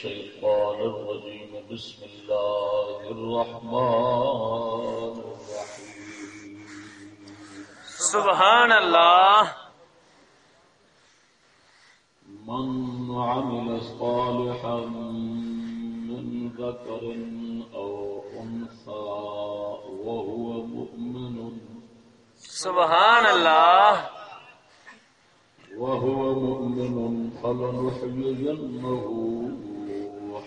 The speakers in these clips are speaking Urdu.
الشيطان الرجيم. بسم الله الرحمن الرحيم. سبحان الله من عمل صالحا من ذكر أو أنثى وهو مؤمن. سبحان الله وهو مؤمن فلنحيينه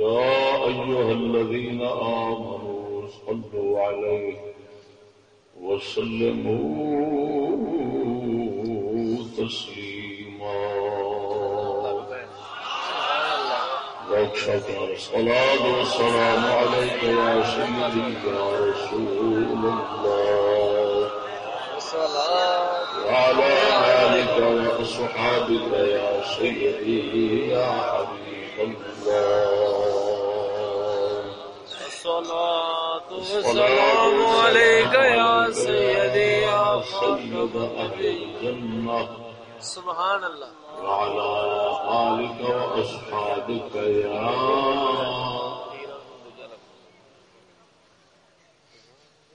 يا أيها الذين آمنوا صلوا عليه وسلموا تسليما. واكشفنا الصلاة والسلام عليك يا سيدي يا رسول الله وعلى آلك وأصحابك يا سيدي يا حبيب الله الصلاة والسلام عليك يا سيدي يا سيد أهل الجنة سبحان الله وعلى آلك وأصحابك يا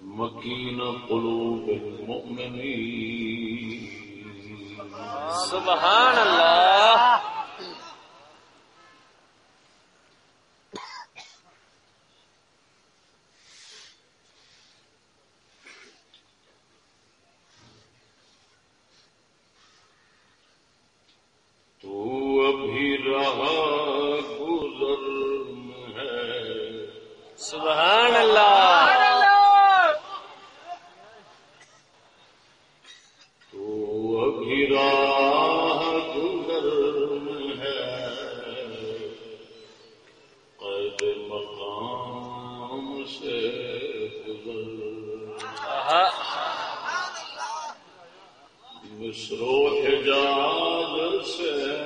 مكين قلوب المؤمنين سبحان الله تو ابھی رہا گزر ہے سبحان الله تو ابھی راہ گزر ہے۔ قید مقام سے گزر۔ مصر و حجاز سے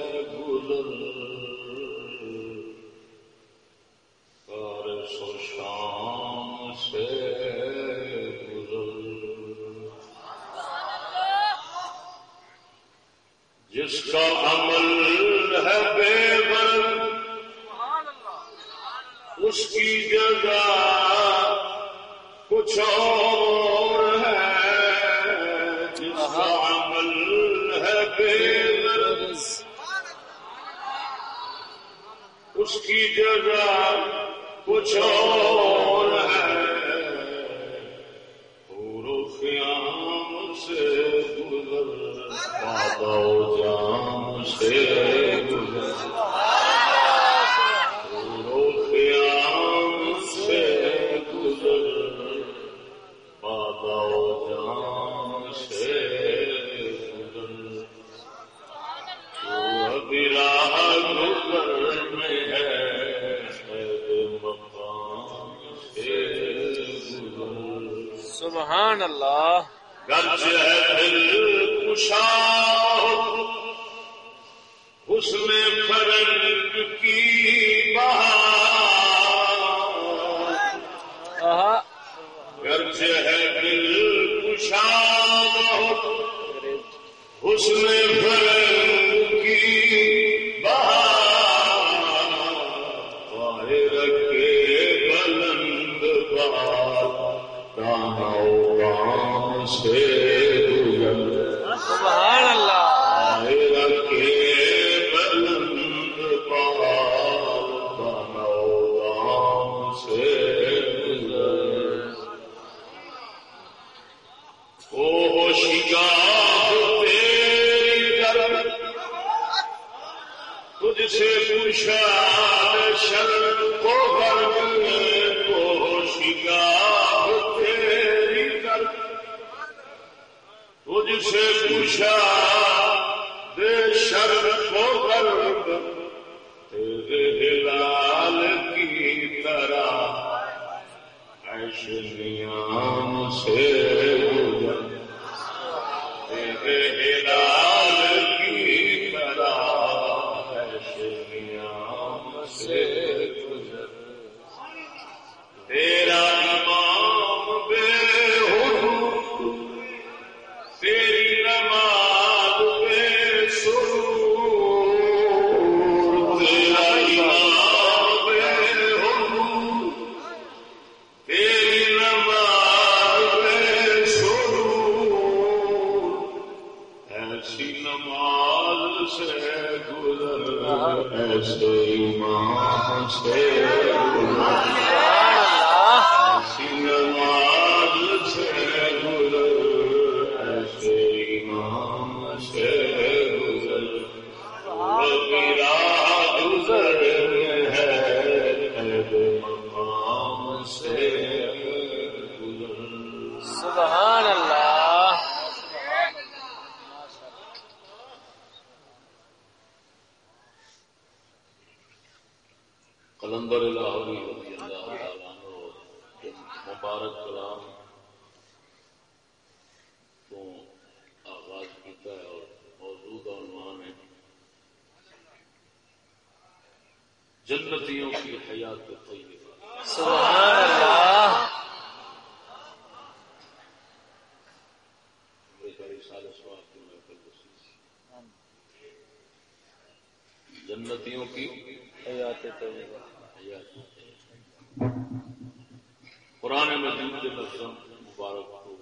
مجید کے لفظوں مبارک کو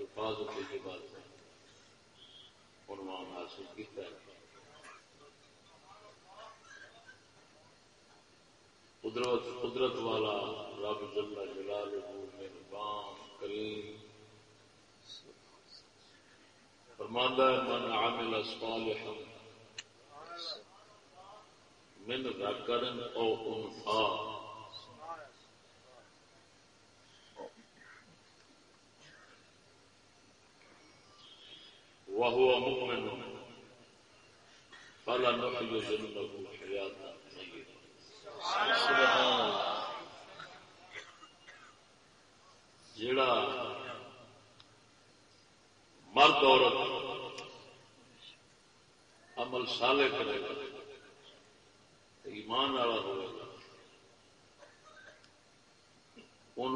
الفاظ کے بعد عنوان حاصل کیتا ہے قدرت قدرت والا رب جل جلال مہربان کریم۔ فرماندہ ہے، من عامل صالحا من ذکر او انثى وهو مؤمن فلنحيينه حياة طيبة سبحان اللہ۔ جڑا مرد عورت عمل صالح کرے گا ایمان والا ہوئے گا ان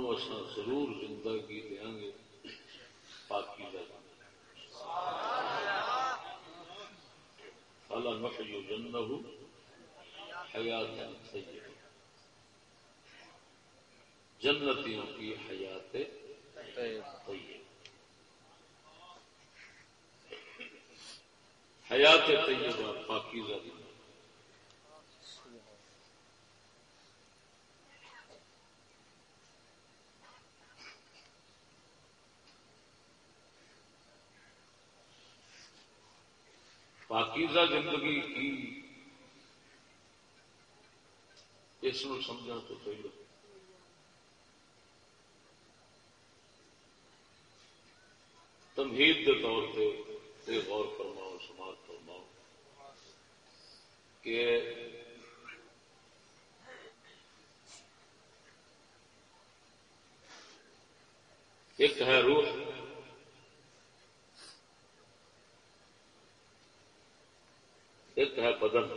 ضرور زندگی دیا گے، پاکی کا اللہ جنہ حیات طیبہ جنتیوں کی حیات طیبہ حیات طیبہ پاکیزہ دی پاکیزہ زندگی کی اس نو سمجھنا تو پہلے تمہید کے طور پہ غور فرماؤ، سماعت فرماؤ کہ ایک ہے روح۔ ایک ہے بدن۔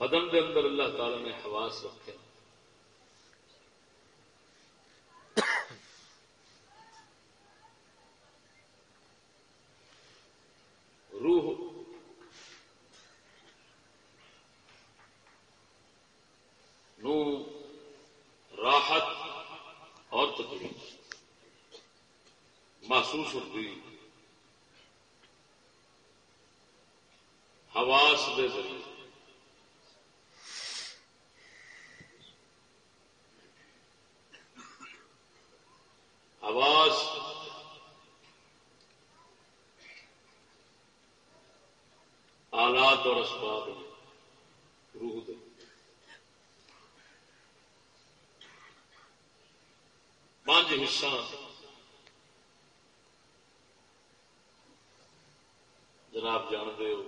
بدن دے اندر اللہ تعالی نے حواس رکھے روح نو راحت اور تکلیف محسوس ہوتی حواس دے ذریعے۔ حواس آلات اور اسباب روح دے۔ پانچ حصہ جناب جانتے ہو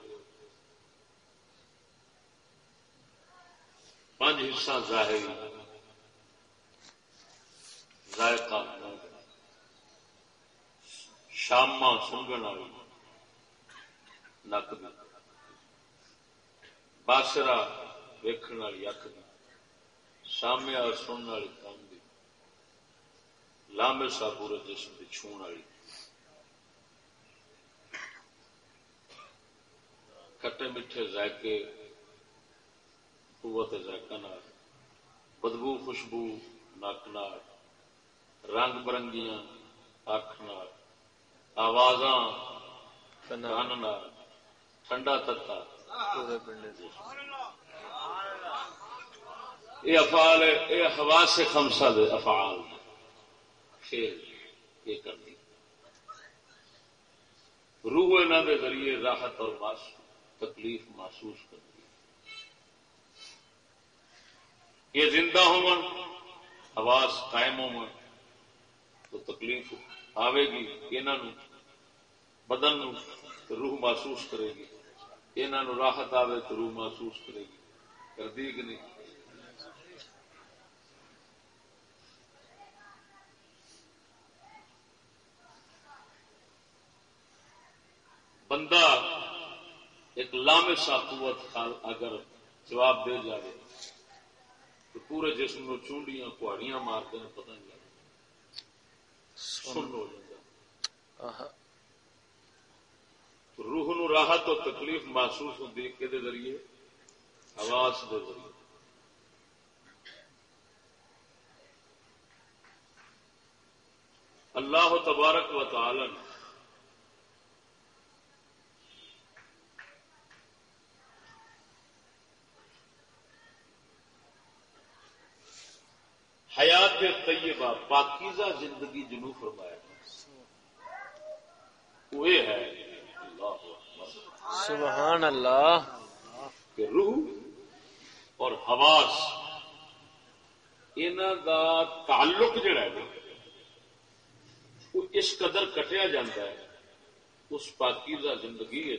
پانچ حصہ ظاہری ذائقہ شاما سنگن والی نک دی۔ باسرا ویکھن والی اک دی۔ سامیا سننے والی کن دی۔ لامے سا پورے جسم کی چھون والی۔ کٹے میٹھے ذائقے قوت ذائقہ نال بدبو خوشبو نک نال رنگ برنگیاں اکھ نال آوازاں کن نال ٹھنڈا تتا یہ افعال ہوا سے خمسہ دے افعال۔ کھیل یہ کرنی روح انہوں دے ذریعے راحت اور تکلیف محسوس کرتی یہ زندہ ہون حواس قائم ہون تو تکلیف آئے گی انہوں بدن نو تو روح محسوس کرے گی۔ انہوں راحت آئے تو روح محسوس کرے گی۔ کر دی کہ نہیں؟ بندہ ایک لامسا قوت اگر جواب دے جائے تو پورے جسم نو چونڈیاں کہاڑیاں مارتے ہیں پتہ نہیں لگتا۔ سن ہو جاتا۔ آہا۔ تو روح نو راحت اور تکلیف محسوس ہوتی ہے کہ ذریعے؟ آواز دے ذریعے۔ اللہ تبارک و تعالی نے حیات طیبہ پاکیزہ زندگی جنو فرمایا وہ ہے اللہ سبحان اللہ۔ کہ روح اور حواس انہوں دا تعلق جڑا ہے وہ اس قدر کٹیا جاتا ہے اس پاکیزہ زندگی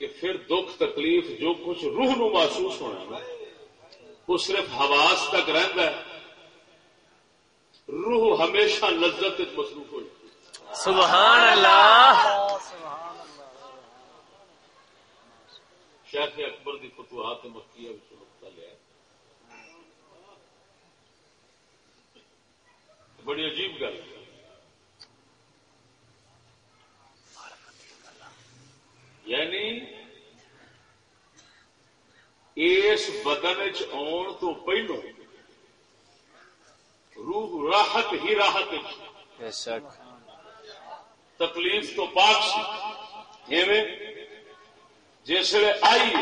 کہ پھر دکھ تکلیف جو کچھ روح نو محسوس ہونا ہے وہ صرف حواس تک رہتا ہے۔ روح ہمیشہ لذت مصروف ہو جاتی سبحان اللہ۔ شیخ اکبر دی فتوحات مکیہ وچ نقطہ لیا۔ بڑی عجیب گل۔ ہے یعنی اس بدن آن تو پہلو روح راحت ہی راحت تکلیف تو پاک سی جسے آئی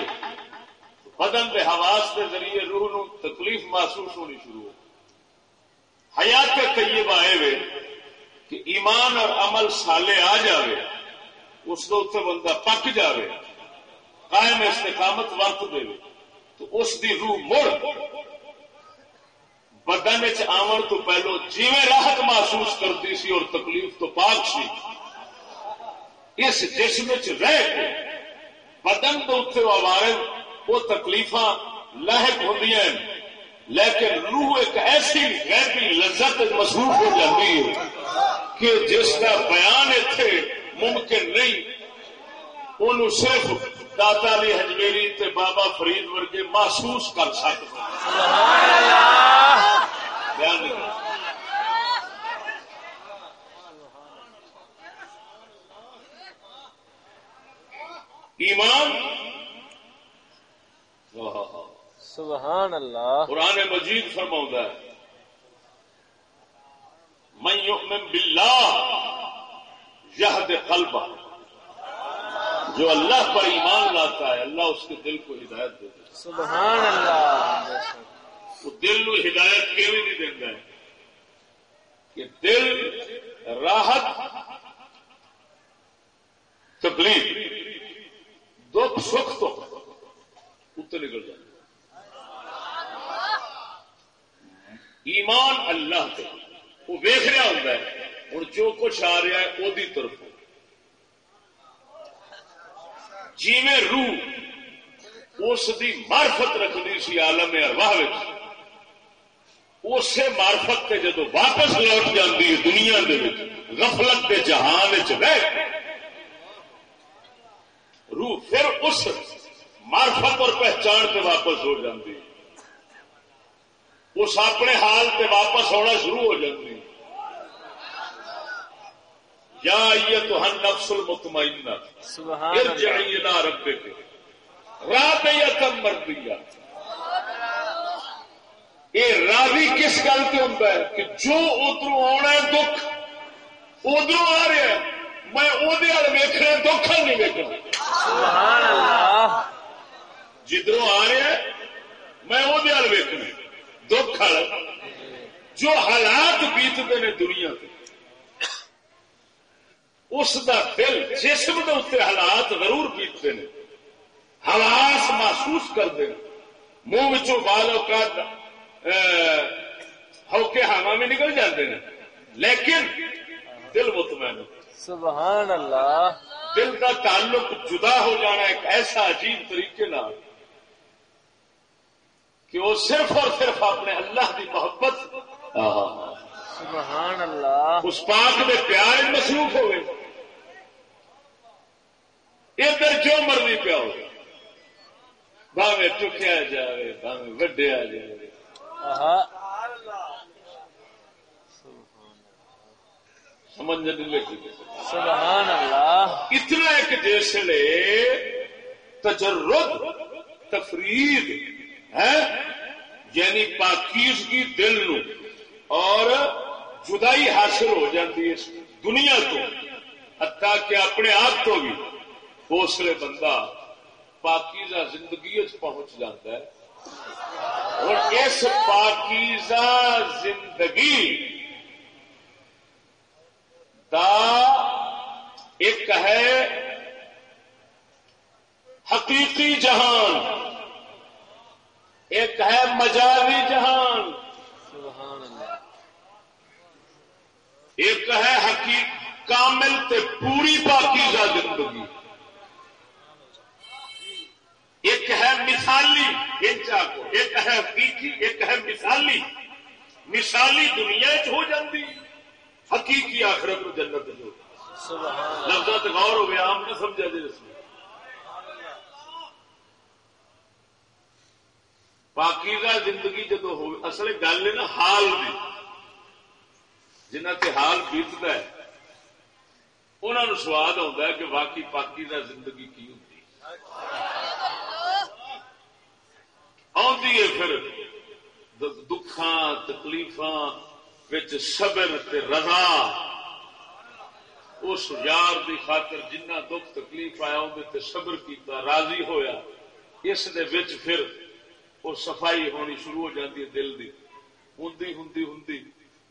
بدن کے حواس کے ذریعے روح نو تکلیف محسوس ہونی شروع ہو حیات طیبہ ایویں کہ ایمان اور عمل سالے آ جاوے اس کے اتنے بندہ پک جاوے قائم استقامت وقت دے تو اس دی روح مڑ۔ بدن چ آمن تو پہلو جیویں راحت محسوس کرتی سی اور تکلیف تو پاک سی۔ اس جسم رہ کے بدن کے اتنے وارے وہ تکلیف لاحق ہوں لیکن روح ایک ایسی غیبی لذت مصروف ہو جاتی ہے کہ جس کا بیان اتنے ممکن نہیں، انہوں صرف داتا علی ہجمیری تے بابا فرید ورگے محسوس کر سکتے۔ ایمان۔ سبحان اللہ قرآن مجید فرماؤں ہے من یؤمن باللہ یہد قلبہ جو اللہ پر ایمان لاتا ہے اللہ اس کے دل کو ہدایت دیتا ہے۔ سبحان اللہ۔ وہ دل نو ہدایت کیوں نہیں دیتا ہے کہ دل راحت تکلیف دکھ سکھ تو اتنے نکل جائے ایمان اللہ تے وہ ویخ رہا ہوں ہوں جو کچھ آ رہا ہے وہ طرف جیویں روح اس دی مارفت رکھنی سی عالم ارواہ اسی مارفت سے جدو واپس لوٹ جاتی ہے دنیا دے غفلت کے جہان چ روح پھر اس مارفت اور پہچان پہ واپس ہو جاتی اس اپنے حال پہ واپس ہونا شروع ہو جاتی یا یہ تو ہن نفس المطمئنہ ارجعی الى ربک راضیتا مرضیہ۔ یہ راضی کس گل سے ہوتا ہے کہ جو ادھر آنا ہے دکھ ادھر آ رہا ہے میں وہ ویخنا دکھ نہیں ویکنا جدھر آ رہا ہے میں وہ ویکنا دکھ جو حالات بیتتے ہیں دنیا کے اس دا دل جسم کے اتنے حالات ضرور بیتتے ہیں۔ حواس محسوس کرتے ہیں۔ منہ بال اوقات ہوکے ہاوا میں نکل جاتے ہیں۔ لیکن دل مطمئن سبحان اللہ۔ دل کا تعلق جدا ہو جانا ایک ایسا عجیب طریقے کہ وہ صرف اور صرف اپنے اللہ کی محبت سبحان اللہ۔ اس پاک میں پیار مصروف ہوئے۔ ادھر جو مرضی پیا ہو باوے چکیا جائے باوے وڈیا جائے سمجھ نہیں لگی سبحان اللہ۔ اتنا ایک جیسے تجرد تفرید ہے؟ یعنی پاکیزگی دل نو۔ اور جدائی حاصل ہو جاتی ہے دنیا تو حتیٰ کہ اپنے آپ کو بھی۔ اسلے بندہ پاکیزہ زندگی پہنچ جاتا ہے۔ اور اس پاکیزہ زندگی دا ایک ہے حقیقی جہان، ایک ہے مجاوی جہان۔ ایک ہے حقیق، کامل تے پوری پاکیزہ زندگی۔ ایک ہے مثالی ایک ہے حقیقی ایک ہے مثالی۔ مثالی دنیا چ ہو جاتی حقیقی آخرت میں جنت جو لفظ غور ہو گیا آپ نے سمجھا جی اس میں۔ پاکیزہ زندگی جدو ہو اصل گل ہے نا حال بھی جنہ کے حال بیتتا ہے انہوں سواد آتا ہے کہ باقی پاکیزہ زندگی کی ہوتی آدھی پھر دکھان تکلیف صبر رضا۔ اس یار دی خاطر جنہ دکھ، تکلیف آیا اندر صبر کیتا، راضی ہویا۔ اس دے وچ پھر وہ صفائی ہونی شروع ہو جاتی ہے دل دی۔ ہندی ہندی ہندی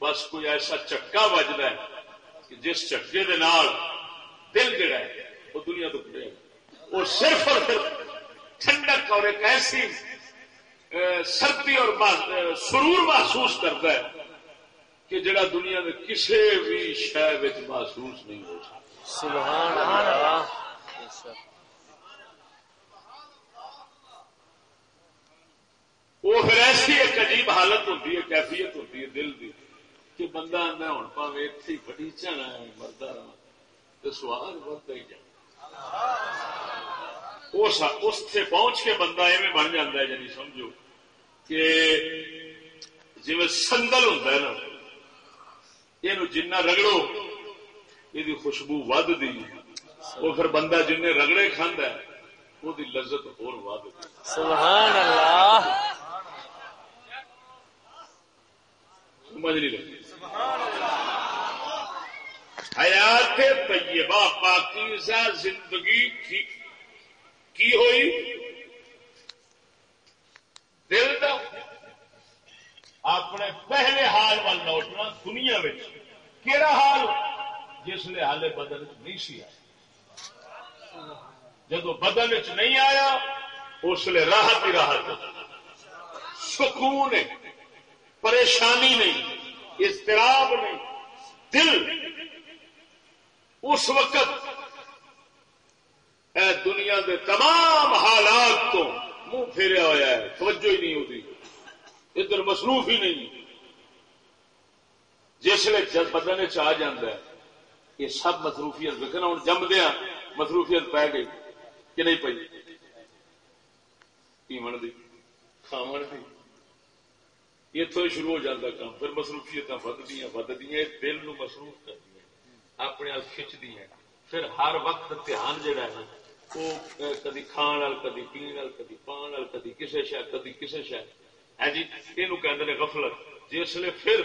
بس کوئی ایسا چکا بجتا ہے کہ جس چکے دے نال دل جڑا ہے، وہ دنیا تو پڑے وہ صرف اور صرف ٹھنڈک اور ایک ایسی سردی اور سرور محسوس کرتا ہے کہ جڑا دنیا میں کسی بھی شہر محسوس نہیں ہو سکتا۔ وہ پھر ایسی ایک عجیب حالت ہوتی ہے کیفیت ہوتی ہے دل کی کہ بندہ آدھا ہوں پاوے اتنی بڑی چنا ہے مرتا رہا تو سواد بڑھتا ہی جائے اس سے پہنچ کے بندہ ایویں بن جاتا ہے یعنی سمجھو۔ کہ جی سنگل ہوتا ہے نا یہ جنہ رگڑو یہ خوشبو ود دی وہ پھر بندہ جن رگڑے کھانا ہے وہ لذت اور ود سبحان اللہ سمجھ نہیں لگی حیات طیبہ پاکیزہ زندگی کی ہوئی دل دا اپنے پہلے حال وال لوٹنا دنیا کیڑا حال جس نے حال بدن نہیں سی آیا۔ جب بدن چ نہیں آیا، اس لیے راحت ہی راحت سکون پریشانی نہیں، اضطراب نہیں، دل۔ اس وقت اے دنیا دے تمام حالات تو منہ پھیرا ہوا ہے، توجہ ہی نہیں ہوتی۔ ادھر مصروف ہی نہیں۔ جسے بدن چاہ چ ہے، یہ سب مصروفیت دیکھنا ہوں جمدیا مصروفیت پی گئی۔ کہ نہیں پی پیمن دی کھاون دی۔ اتوں شروع ہو جاتا کام، پھر مصروفیت ودیا ودیا دل نو مصروف کر دیا اپنے کھچ دیا پھر ہر وقت دھیان جہا ہے نا وہ کدی کھان کدی پینے کدی پان کدی کسی شاید کدی کسی شاید ہے جی یہ غفلت۔ جسے پھر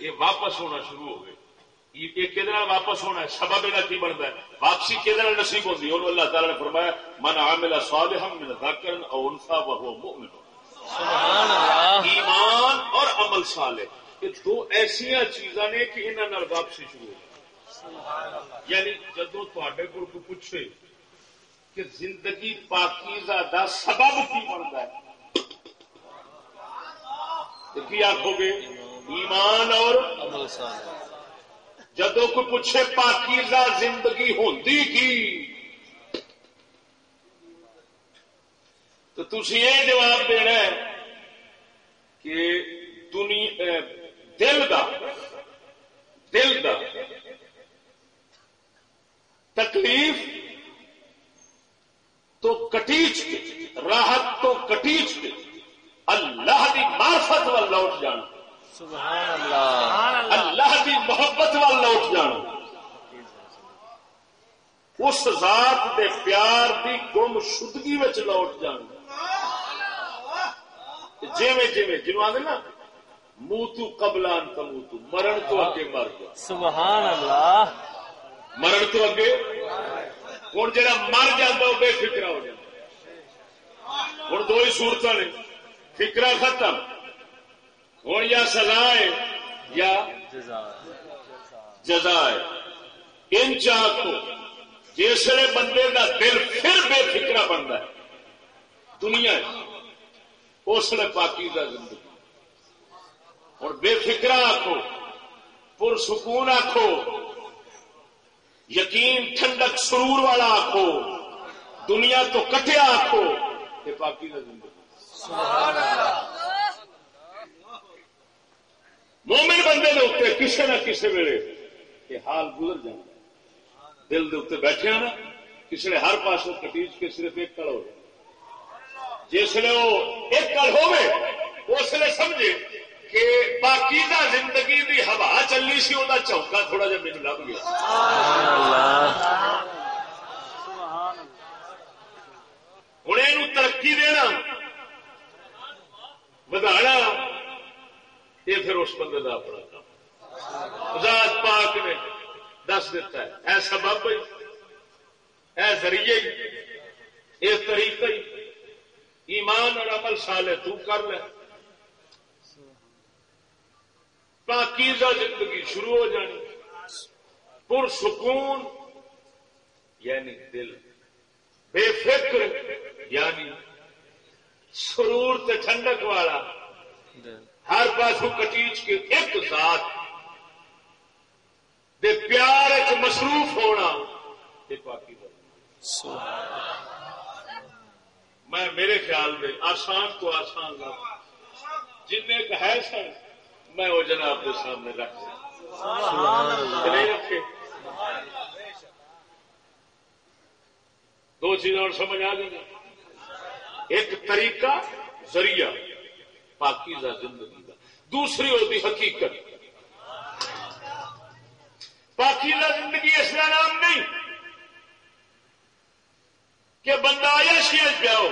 یہ واپس ہونا شروع ہو گئے۔ یہ کہ واپس ہونا ہے؟ سبب یہ کی بنتا ہے؟ واپسی کہ نصیب ہوتی ہے؟ اللہ تعالیٰ نے فرمایا من عامل صالحا من ذکر او انثى وهو مؤمن. سبحان اللہ۔ ایمان اور عمل صالح یہ دو ایسی چیزاں نے کہ انہاں واپسی شروع ہو یعنی جدو تے کو پوچھے کہ زندگی پاکیزہ دا سبب کی بنتا ہے کی آخو گے؟ ایمان اور جدو کو پوچھے پاکیزہ زندگی ہوتی کی؟ تو تھی یہ جواب دینا ہے کہ دنیا دل دا دل دا تکلیف تو کٹیچ کے راحت تو کٹیچ کے اللہ دی معرفت وال لوٹ جان۔ اللہ۔ دی محبت وال لوٹ جان۔ اس ذات دے پیار دی گم شدگی لوٹ جان۔ جیویں جیویں جنوب آدھے نا موتو قبلان کا موتو مرن تو اگے مر گیا سبحان اللہ۔ مرن تو اگے۔ ہوں جا مر جاتا وہ بے فکر ہو جائے ہوں دو ہی سورت نے۔ فکرا ختم۔ ہوں یا سزا ہے یا جزا ہے۔ ان چاہ کو جسے بندے کا دل پھر بے فکرا بنتا ہے۔ دنیا اس لیے پاکی کا زندگی۔ اور بے فکرا آخو پرسکون آخو یقین ٹھنڈک سرور والا آخو دنیا تو کٹیا آخو کا مومن بندے کے اتنے کسی نہ کسی ویلے یہ حال گزر جائے دل کے اتنے بیٹھے نا کسی نے ہر پاس کٹیچ کے صرف ایک کڑ ہو جس لیے وہ ایک کڑ ہو اس لیے سمجھے کہ باقیدہ زندگی دی ہوا چلی سی وہ چوکا تھوڑا جا میرے لگ گیا۔ ہوں یہ ترقی دینا۔ بدھانا۔ یہ پھر اس بندے کا اپنا کام۔ ذات پاک نے دس دیتا ہے، اے سبب اے ذریعے یہ طریقہ ایمان اور عمل سالے تو کر لے۔ پاکیزہ زندگی شروع ہو جانی۔ پرسکون یعنی دل۔ بے فکر یعنی سرور تے ٹھنڈک والا۔ ہر پاسو کٹیچ کے ایک ذات دے پیار ایک مصروف ہونا پاکی میں میرے خیال میں آسان کو آسان لگ جن ہے سر میں وہ جناب کے سامنے رکھ نہیں رکھے دو چیزیں اور سمجھ آ گئی۔ ایک طریقہ ذریعہ پاکیزہ زندگی کا۔ دوسری ہوتی حقیقت۔ پاکیزہ زندگی اس کا نام نہیں کہ بندہ آیا شیئر پیا ہو۔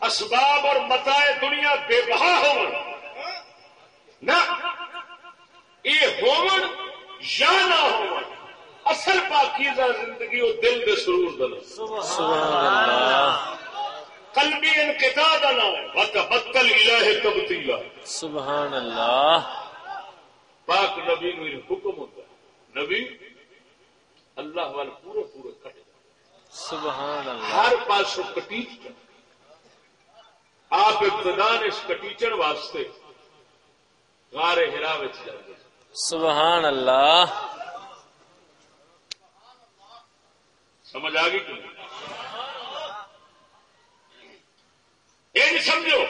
اسباب اور متائے دنیا بے بہا ہو۔ نہ یہ ہو یا نہ ہو اصل پاکیزہ زندگی وہ دل دے سرور دل قلبی انقطاع دا نام وتبتل الہ تبتیلا سبحان اللہ۔ پاک نبی نو حکم ہوتا ہے۔ نبی اللہ وال پورے پورے کٹ سبحان اللہ۔ ہر پاسو کٹیچ کر آپ ابتدان اس کٹیچن واسطے غار ہرا سبحان اللہ۔ سمجھ آ گئی یہ سمجھو۔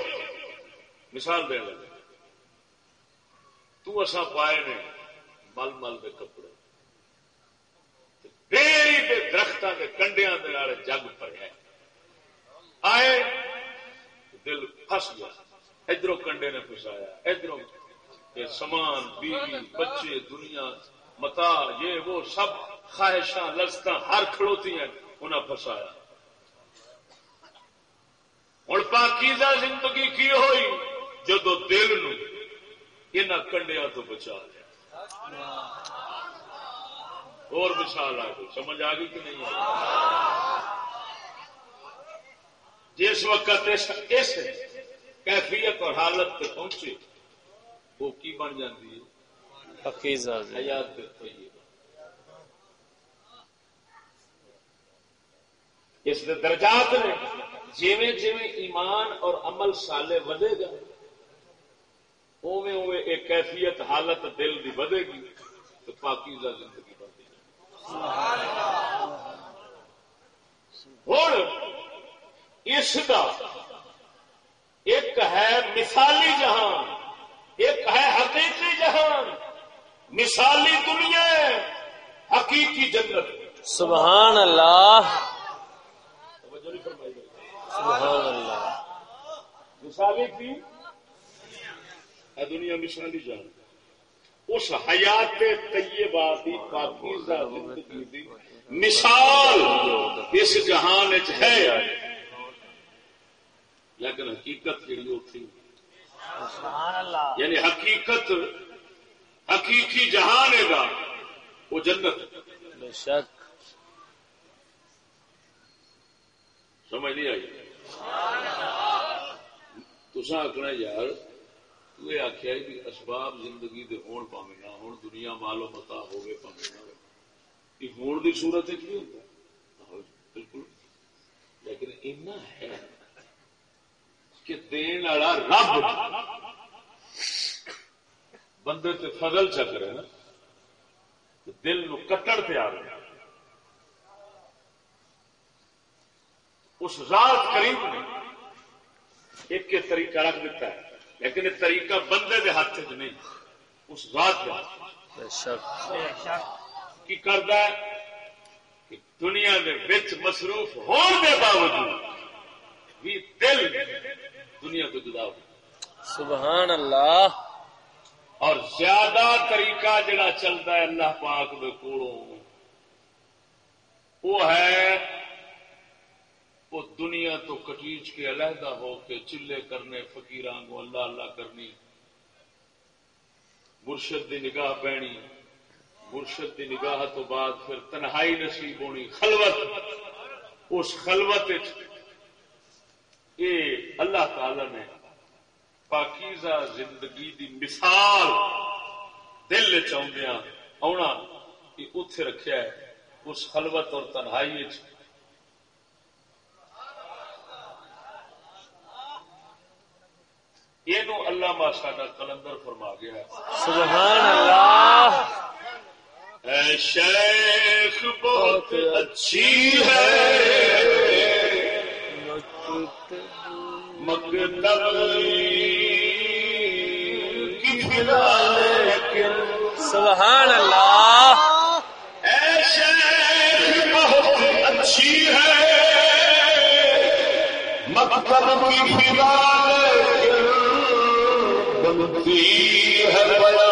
مثال دے لگے تو اسا پائے نے مل مل کے کپڑے۔ ڈیری کے درختوں کے کنڈیا جگ پڑیا۔ آئے دل پس گیا۔ ادھر کنڈے نے پسایا ادھر سامان، بیوی، بچے، دنیا متا یہ وہ سب خواہشاں لذت ہر کھڑوتی ہیں انہیں پسایا ہوں پاکیزہ زندگی کی ہوئی؟ جدو دل نو ان کنڈیا تو بچا لیا۔ اور مثال آ گئی، سمجھ آ گئی کہ نہیں آئی؟ جس وقت اس کیفیت اور حالت پہ پہنچے وہ کی بن جاتی ہے؟ حیات اس درجات نے جیویں جیویں ایمان اور عمل سالے ودے گا اوے اوے ایک کیفیت حالت دل دی ودے گی تو پاکیزہ زندگی بڑھتی ہوں اس کا ایک ہے مثالی جہان۔ ایک ہے حقیقی جہان مثالی دنیا حقیقی جنت۔ سبحان اللہ۔ سبحان اللہ۔ مثالی کی؟ دنیا مثالی جان اس حیات طیبہ دی پاکیزہ زندگی دی مثال اس جہان ہے۔ لیکن حقیقت جڑی وہ تھی۔ یعنی حقیقت حقیقی جہان ہے گا وہ جنت بے شک۔ سمجھ نہیں آئی؟ تسا آخنا یار تو آخیا بھی اسباب زندگی دے ہون پاوے نہ ہون دنیا مالو متا ہوگی پاوے نہ یہ ہون دی صورت نہیں ہوتا؟ بالکل۔ لیکن اینا ہے کہ دین والا رب بندے تے فضل چک رہے نا دل نو کٹڑ پہ آ رہے اس ذات قریب نے ایک کے طریقہ رکھ دیتا ہے لیکن یہ طریقہ بندے دے ہاتھ چ نہیں اس ذات کی کرتا ہے کہ دنیا دے وچ مصروف ہونے کے باوجود بھی دل دنیا کو جدا ہو سبحان اللہ۔ اور زیادہ طریقہ جڑا چلتا ہے اللہ پاک دے کولوں وہ ہے وہ دنیا تو کٹیچ کے علیحدہ ہو کے چلے کرنے فقیران کو اللہ اللہ کرنی۔ مرشد دی نگاہ پینی مرشد دی نگاہ تو بعد پھر تنہائی نصیب ہونی خلوت۔ اس خلوت یہ اللہ تعالی نے پاکیزہ زندگی دی مثال دل چاہدیا آنا یہ اتے رکھا ہے اس خلوت اور تنہائی یہ اللہ ماشاء کلندر فرما گیا سبحان اللہ۔ اے شیخ بہت اچھی ہے۔ سبحان اللہ۔ ایسے بہت اچھی ہے مکتب کی فضا بنتی ہے۔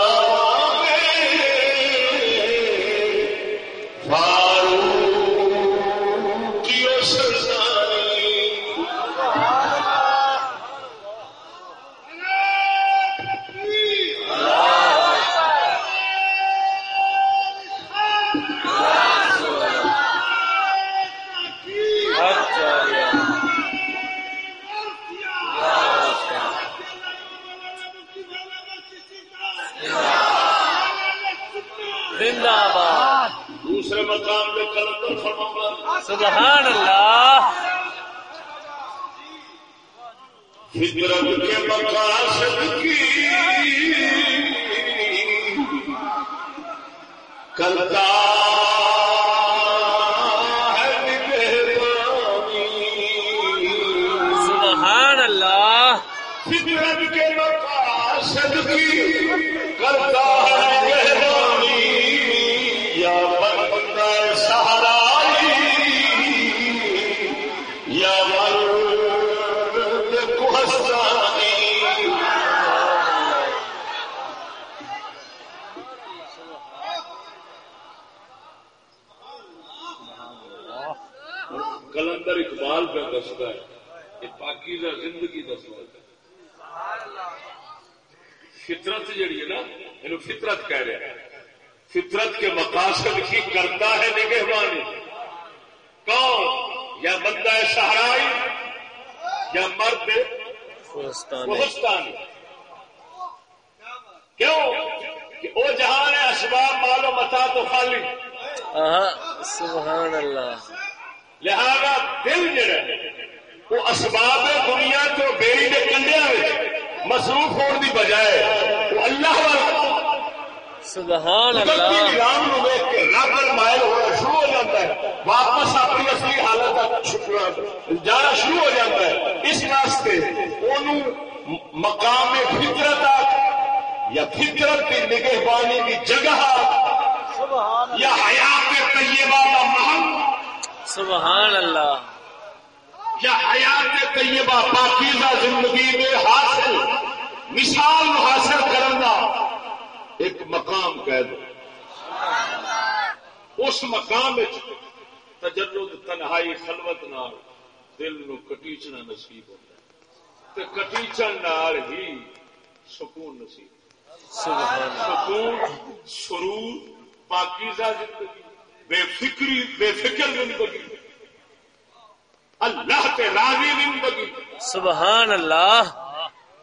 تے راضی زندگی سبحان اللہ۔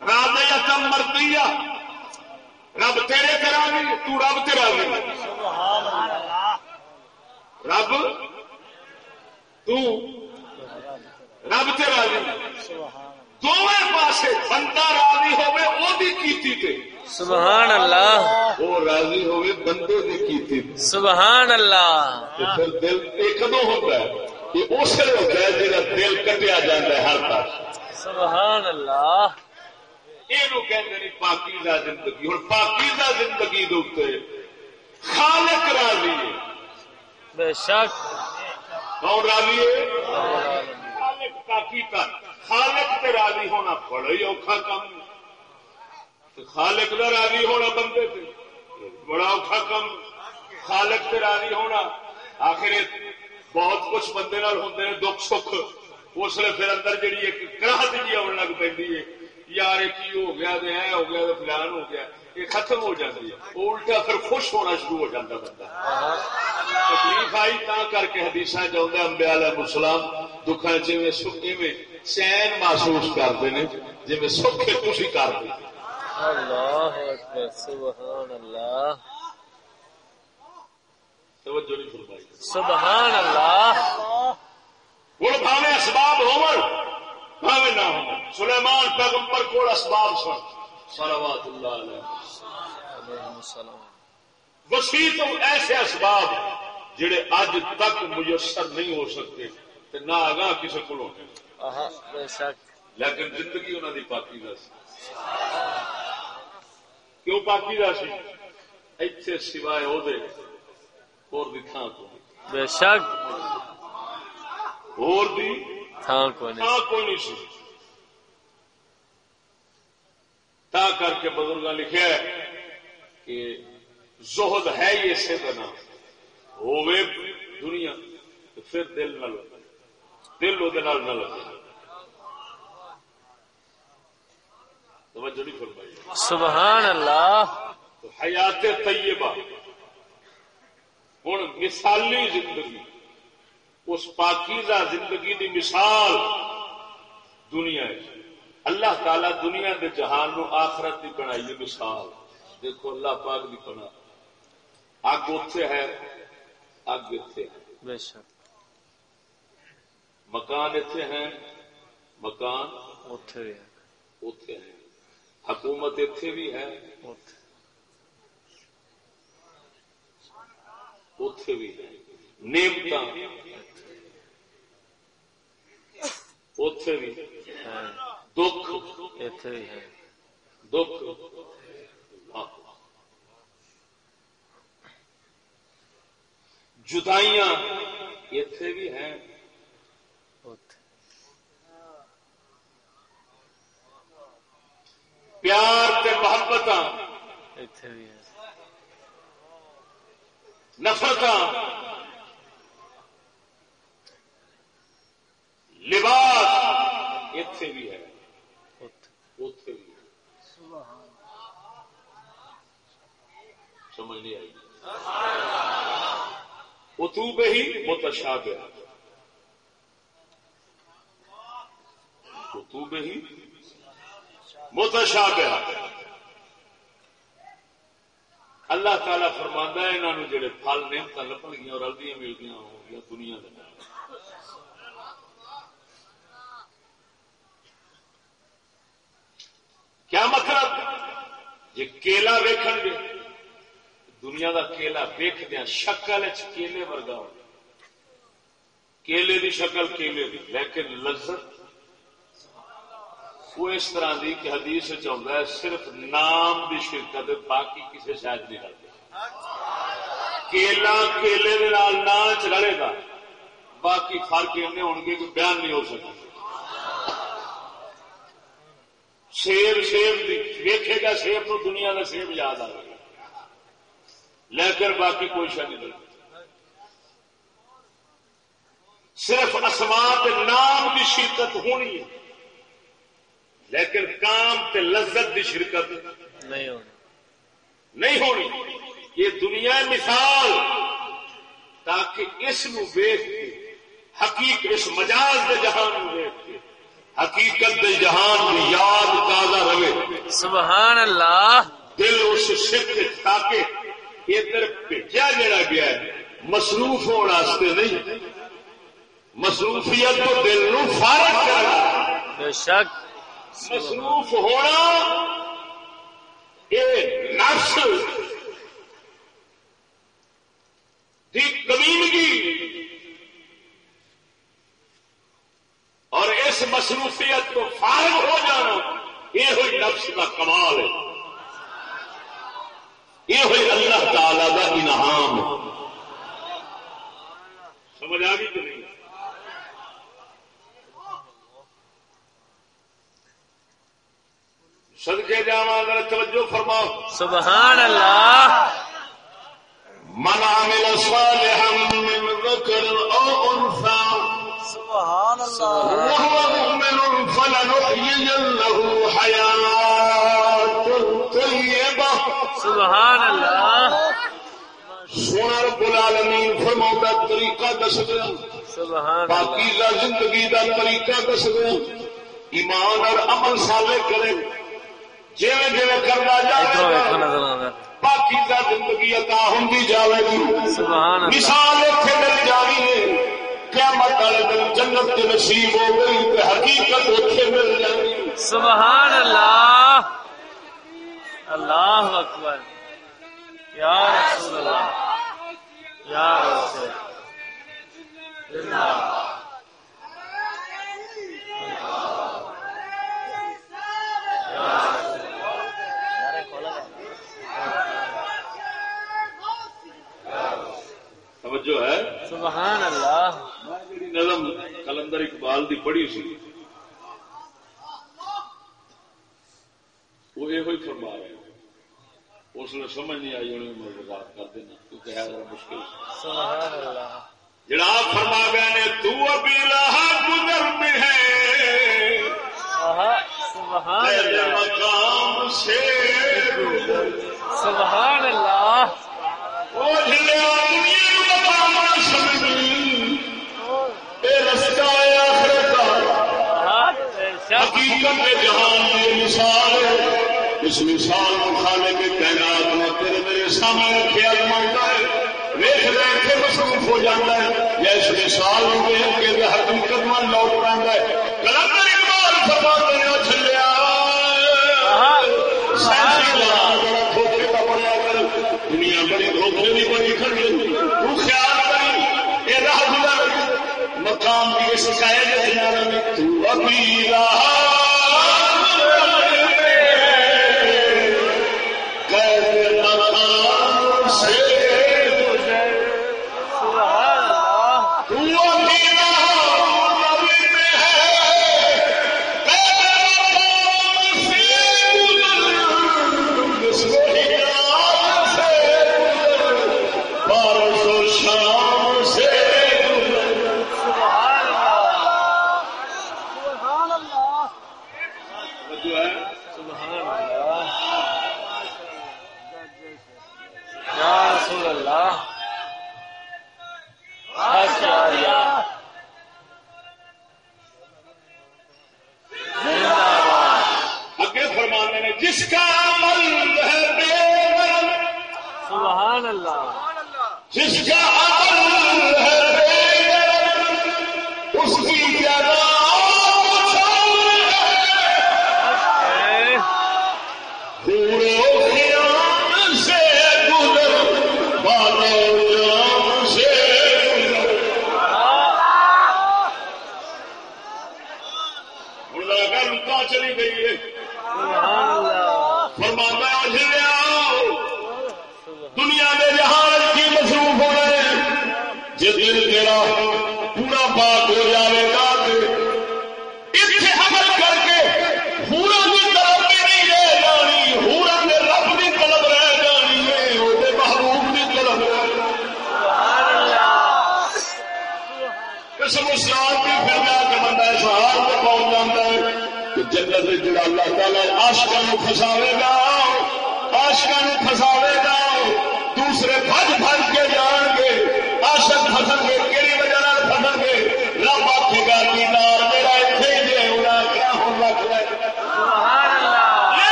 راضیتم مرضیہ رب تیرے تے راضی تو رب تے راضی۔ رب تو رب تے راضی۔ دونوں پاسے بندہ راضی ہوے او دی کیتی تے۔ سبحان اللہ۔ وہ راضی ہوے بندے دی کیتی سبحان اللہ۔ پھر دل یہ کدو ہوتا ہے؟ یہ اس لیے ہوتا ہے جہاں دل کٹیا جاتا ہے ہر پاس۔ سبحان اللہ یہ کہتے ہیں پاکیزہ زندگی۔ ہوں پاکیزہ زندگی دے اوتے خالق راضی ہے۔ بے شک۔ کون راضی ہے؟ خالق پاکی کا خالق تے راضی ہونا بڑا ہی اوکھا تے خالق دا راضی ہونا بندے تے بڑا اوکھا کام خالق تے راضی ہونا آخر بہت کچھ بندے نال ہوندے نے دکھ سکھ اس لیے پھر اندر جڑی ایک کراہت جی آن لگ پیندی ہے یار کی ہو گیا تے اے ہو گیا تے فلان ہو گیا یہ ختم ہو جاتی ہے وہ الٹا پھر خوش ہونا شروع ہو جاتا بندہ تکلیف آئی تا کر کے حدیث چاہتے امبیا علیہ دکھا جی سکے چین محسوس کرتے ہیں جی سکھے خوشی کرتے اللہ اکبر سبحان اللہ توجہ نہیں فرمائی۔ سبحان اللہ۔ ہوں بھاوے اسباب نہ ہو سلیمان پیغمبر کو اسباب سن۔ صلوات اللہ علیہ۔ وسیع تو ایسے اسباب جڑے اج تک میسر نہیں ہو سکتے تے نہ آگاہ کسی کو ہونے لیکن زندگی انہوں دی پاکی کیوں پاکی ایتھے سوائے دے اور دی تھاں کو۔ بے شک اور دی تھاں کو نہیں تھاں کوئی نہیں سی تا کر کے بزرگاں لکھیا ہے کہ زہد ہے ہی اسے بنا ہووے دنیا پھر دل نہ لگے دل وہ نہ لگے توجہ نہیں فرمائی سبحان اللہ حیات طیبہ ہوں مثالی زندگی اس پاکیزہ زندگی دی مثال دنیا اللہ تعالی دنیا دے جہان نو آخرت دی بنائی ہے مثال۔ دیکھو اللہ پاک دی بنا اگ اتے ہے اگ اتے ہے۔ بے شک۔ مکان اتے ہیں مکان اتے ہے۔ حکومت اتے بھی ہے۔ اتے بھی ہے نعمت اتے بھی ہے دکھ ایتھے بھی ہے دکھ۔ جدائیاں اتے بھی ہیں۔ اوت پیار تے محبت ایتھے بھی ہے نفرت لباس اتے بھی ہے۔ بھی سمجھ نہیں آئی۔ اتوب ہی متشابہ اتوب ہی متشابہ اللہ تعالی فرماندہ ہے انہوں نے جڑے پھل نعمت لبن گیا اور رلدیاں ملدیاں ہو گیا دنیا کے کیا مطلب؟ جی کیلا ویکھن گے، دنیا دا کیلا ویک دیا شکل کیلے ورگا ہو کیلے دی شکل کیلے دی، لیکن لذت وہ اس طرح دی کہ حدیث چاہتا ہے، صرف نام دی شرکت باقی کسی شاید نہیں رلتے کیلا کیلے دے نال ناچ رلے گا، باقی فرق ایسے ہو گے کہ بیان نہیں ہو سکے۔ سیب سیب دی، ویکھے گا سیب تو دنیا کا سیب یاد آئے گا لیکن باقی کوئی شا نہیں لگتی صرف اسماء نام کی شرکت ہونی ہے۔ لیکن کام تے لذت کی شرکت نہیں ہونی۔ یہ دنیا مثال تاکہ اس نو ویخ کے حقیق اس مجاز دے جہان نو ویخ کے حقیقت دے جہان کی یاد تازہ رہے۔ سبحان اللہ۔ دل اس سکھ تاکہ ادھر بھیجا جڑا گیا ہے مصروف ہونے واسطے نہیں۔ مصروفیت تو دل نو فارغ کرنا۔ بے شک۔ مصروف ہونا یہ نفس کی کمینگی اور اس مصروفیت کو فارغ ہو جانا یہ ہوئی نفس کا کمال ہے۔ یہ ہوئی اللہ تعالی کا انعام سمجھ آ گئی کہ نہیں؟ صدقے جاوا اگر توجہ فرماؤ۔ سبحان اللہ من عمل صالحا من ذكر او انثى سبحان اللہ وهو مؤمن فلنحيينه حياة طيبة۔ سبحان اللہ سونا رب العالمین فرماؤں طریقہ دس دیا پاکیزہ زندگی دا طریقہ دس دیا ایمان اور عمل سالے کرے۔ جیوے جیوے کرنا پاکیزہ زندگی عطا ہوندی جاوے گی۔ مثال اتنے مل جانی ہے قیامت والے دن جنت کے نصیب ہو گئی حقیقت اتنے مل جانی سبحان اللہ۔ اللہ اکبر۔ یا رسول اللہ۔ یا رسول اللہ۔ توجہ ہے۔ سبحان اللہ۔ جڑی نظم کلندر اقبال دی پڑھی سی وہ یہ فرما رہے اس نے سمجھ نہیں آئی انہیں میں وضاحت کر دینا۔ کیونکہ ہے ذرا مشکل۔ سبحان اللہ۔ جناب فرما گئے نے تو ابھی رہا گزر میں ہے۔ سبحان اللہ۔ مقام سے سبحان اللہ۔ جلیا کو سمجھی اے رستہ ہے آخرت کا۔ حقیقت جہان کی مثال ہے اس مثال کو کھانے کے تعینات میں تیرے میرے سامنے خیال مانگتا ہے۔ ویخ دیکھ کے مصروف ہو جاتا ہے۔ یا اس مثال کو دیکھ کے حقیقت میں لوٹ پہ کلندر اقبال فرما کرنا چلیا سائنسی لڑا بڑا دھوکے کا بڑا کر، دنیا بڑی دھوکے بھی بڑی کھڑی مقام کی شکایت نہ میں۔ تو ابھی رہا جس کا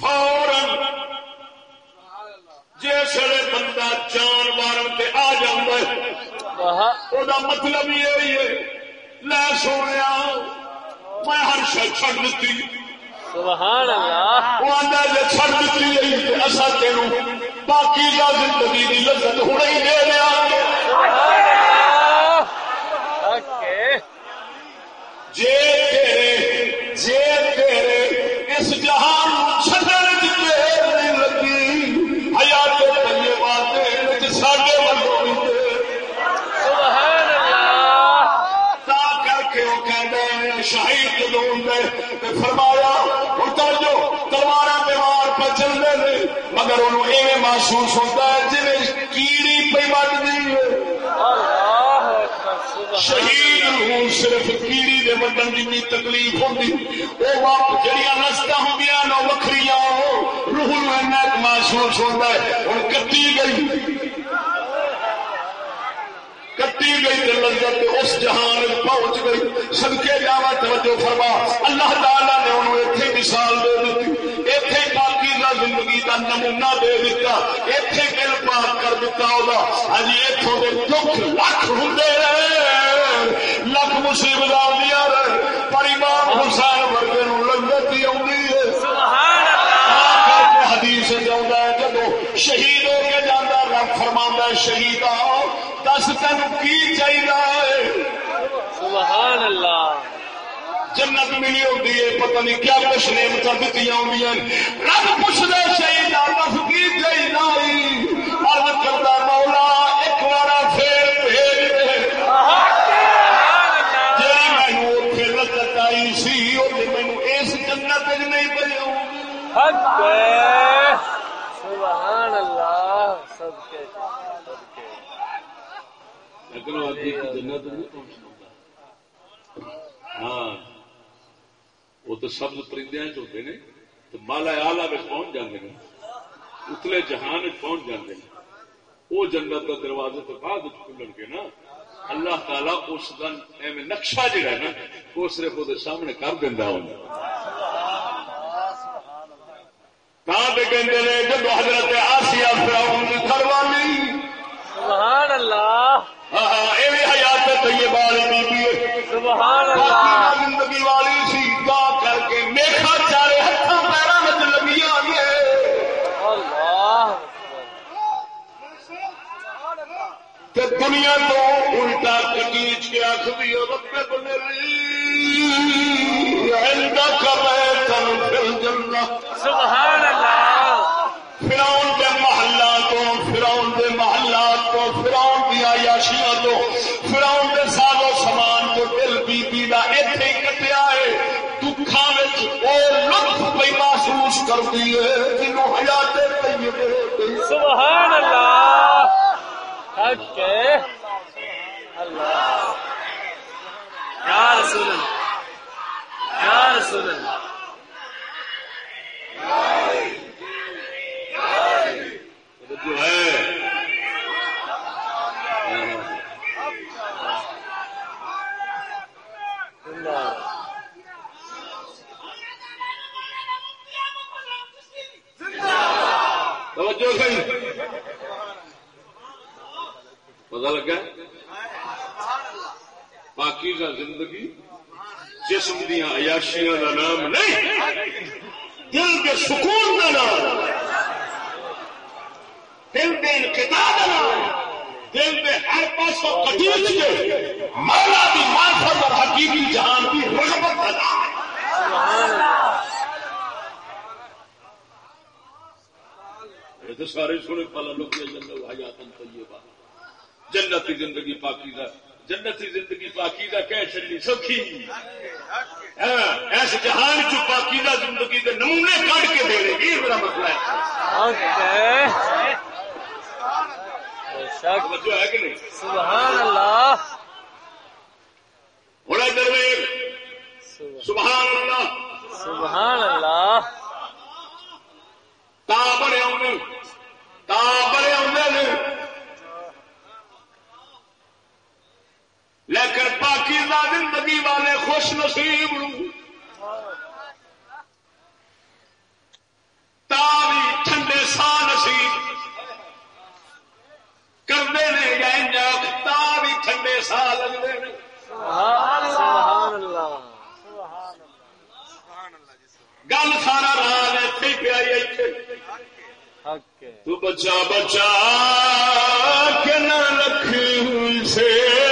فورن جسے بندہ جان مارن تے آ وہ مطلب یہ ہے لے سونے میں ہر شہ چڑ دیتی۔ سبحان اللہ۔ وہ آدھا جی چڑ دیتی گئی تو اصا تینوں باقی کا زندگی کی لذت ہونا ہی دے رہا سبحان مگر انہوں ایویں محسوس ہوتا ہے جی کیڑی پہ بجتی ہے۔ شہید ہوں صرف کیڑی دے وڈن جنی تکلیف ہوندی۔ او وقت جڑیاں نستا ہوندیاں نو وکھریاں روح نو محسوس ہوتا ہے۔ ہن کٹی گئی۔ کٹی گئی لذت اس جہان پہنچ گئی۔ صدقے جاوا توجہ فرما۔ اللہ تعالی نے انہوں ایتھے مثال دے دتی ایتھے پاکیزہ زندگی دا نمونہ دے دیتا ایتھے دل پاک کر دیتا اودا ہاں جی ایتھوں دے دکھ لکھ ہوندے رہے لکھ مصیبت آدیاں رہے پر امام حسین ورگے نو لذت ہی آندی ہے حدیث جاؤں ہے جب شہید ہو کے جانا رب فرما شہید دس تین کی چاہیے سبحان اللہ جنت ملی ہوتی ہے پتہ نہیں کیا کچھ نعمت دیتی ہوئی رب پوچھتا شہید دس کی چاہیے ارد کرتا مولا ایک بار پھر بھیج دے جی مینو اتنے لذت آئی سی وہ مینو اس جنت چ نہیں پی حق ہے سبحان اللہ سب کے سب کے لیکن وہ جنت نہیں پہنچ سکتا۔ ہاں۔ وہ تو سبز پرندے ہوتے ہیں تو مالا آلہ میں پہنچ جاتے ہیں۔ اتلے جہان پہنچ جاتے ہیں۔ وہ جنت کا دروازے تو بعد کھلن کے نا۔ اللہ تعالی اس کا ایویں نقشہ جہا ہے نا وہ صرف وہ سامنے کر دینا جب حضرت آسیہ فراؤن کی سبحان اللہ ہاں ہاں یہ حیات طیبہ والی بیبی ہے۔ سبحان اللہ زندگی والی۔ دنیا تو الٹا کٹیچ کے آخری رب بنے پتا لگا باقی کا زندگی جسم دیا عیاشیاں کا نام نہیں، دل کے سکون کا نام، دل کے انقطاع کا نام، دل کے ہر پاسوں کٹیچ کے مولا کی معرفت اور حقیقی جہان کی رغبت کا نام۔ سبحان اللہ۔ یہ تو سارے سنے پالا لوگ جنت حیات طیبہ۔ جنتی زندگی پاکیزہ جنتی زندگی پاکیزہ کہہ چلی سکھی ہاں، ایس جہان چ پاکیزہ زندگی کے نمونے کٹ کے دے رہے یہ میرا مسئلہ ہے۔ حق ہے بے شک توجہ ہے کہ نہیں؟ سبحان اللہ۔ بڑا درویش سبحان- سبحان اللہ۔ سبحان اللہ۔ تا بڑے آنے تا بڑے آنے نے لیکن پاکیزہ زندگی والے خوش نصیب تا بھی ٹھنڈے سا نصیب۔ کرتے نے یا انجا تا بھی ٹھنڈے سا لگتے ہیں۔ گل سارا راج اتنے ہے تو بچا بچا کے نہ رکھ سے۔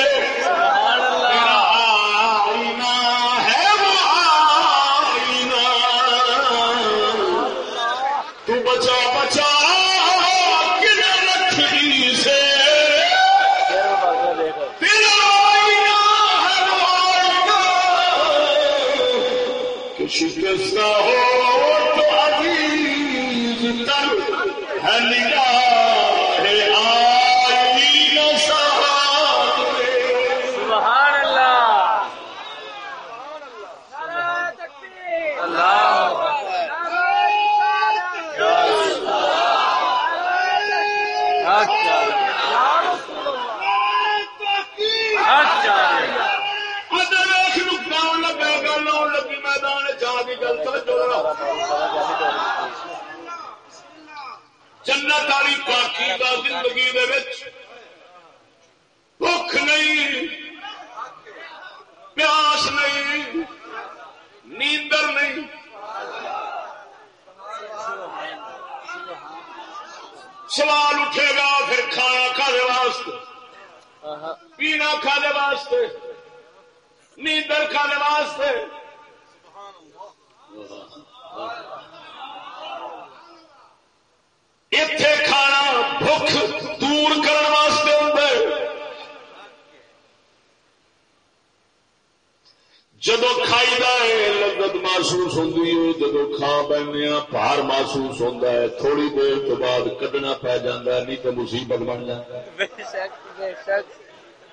تو مصیبت بن جاتا ہے بے شک بے شک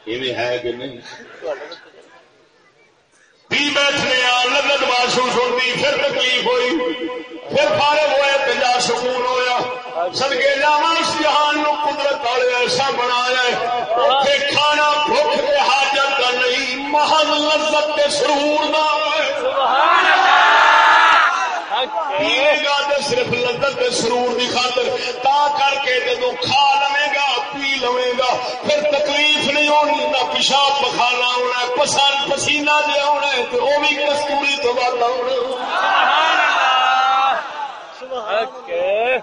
ایویں ہے کہ نہیں پی بیٹھنے آ لذت محسوس ہوتی پھر تکلیف ہوئی پھر فارغ ہوئے تجا سکون ہویا سدکے جاوا اس جہان نو قدرت والے پیے گا تو صرف لذت کے سرور کی خاطر تا کر کے جدو کھا لوے گا پی لوے گا پھر تکلیف نہیں ہونی نہ پیشاب پخانا ہونا ہے پسند پسینہ جہ ہونا ہے تو وہ بھی کستوری تو بات ہونا سبحان اللہ حق ہے۔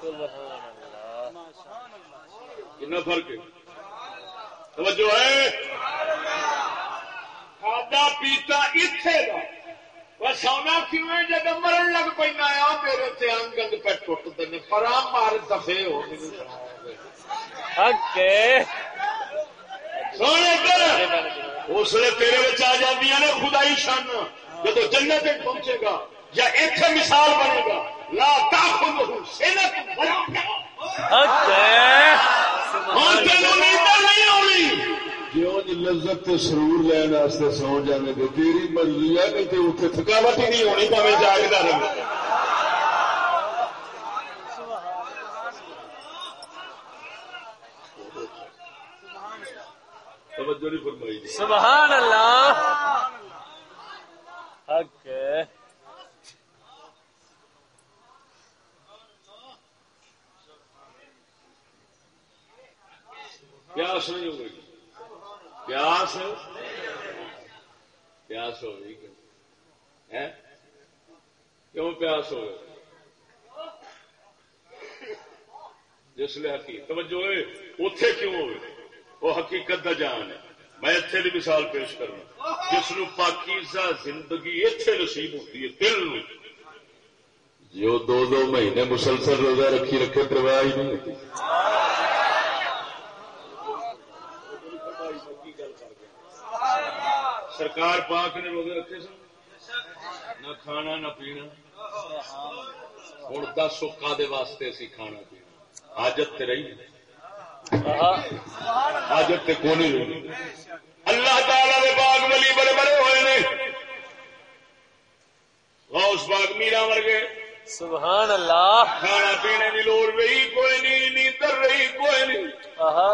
سبحان اللہ۔ کتنا فرق ہے؟ توجہ ہے؟ کھادا پیتا اتے کا وہ سونا کیوں ہے؟ جب مرن لگ پینا آ میرے تے انگ انگ پہ ٹوٹتے ہیں۔ فرام مار دفے ہو حق ہے سونے ادھر اس لیے تیرے بچ آ جاتی نے خدائی شان۔ جب جنت پہنچے گا یا اتنے مثال بنے گا۔ لا تاخذ سنت ولا تینوں نہیں آنی جیوں جی لذت تے سرور لین واسطے سو جانے تے تیری مرضی ہے نہیں تے اتنے تھکاوٹ ہی نہیں ہونی پاوے جاگدا رہے۔ توجہ نہیں فرمائی۔ سبحان اللہ۔ حق ہے۔ پیاس نہیں ہوگی پیاس پیاس ہوگی ہے کیوں پیاس ہو گئی جس لیے حقیقت توجہ ہوئے اتے کیوں ہوئے وہ حقیقت کا جان ہے۔ میں اتنے کی مثال پیش کرنا۔ جس نو پاکیزہ زندگی اتنے نصیب ہوتی ہے، دل نو۔ جو دو دو مہینے مسلسل روزہ رکھی رکھے، پرواہ ہی نہیں ہوتی۔ سرکار پاک نے روزے رکھے سن نہ کھانا نہ پینا۔ ہوں دس سکا دے واسطے سی کھانا پینا۔ حاجت تے رہی حاجت تے کونی رہی؟ اللہ تعالی دے باغ ولی بڑے بڑے ہوئے نے۔ غوث باغ میرا ورگے۔ سبحان اللہ۔ کھانا پینے کی لوڑ رہی کوئی نہیں نیندر رہی کوئی نہیں۔ آہا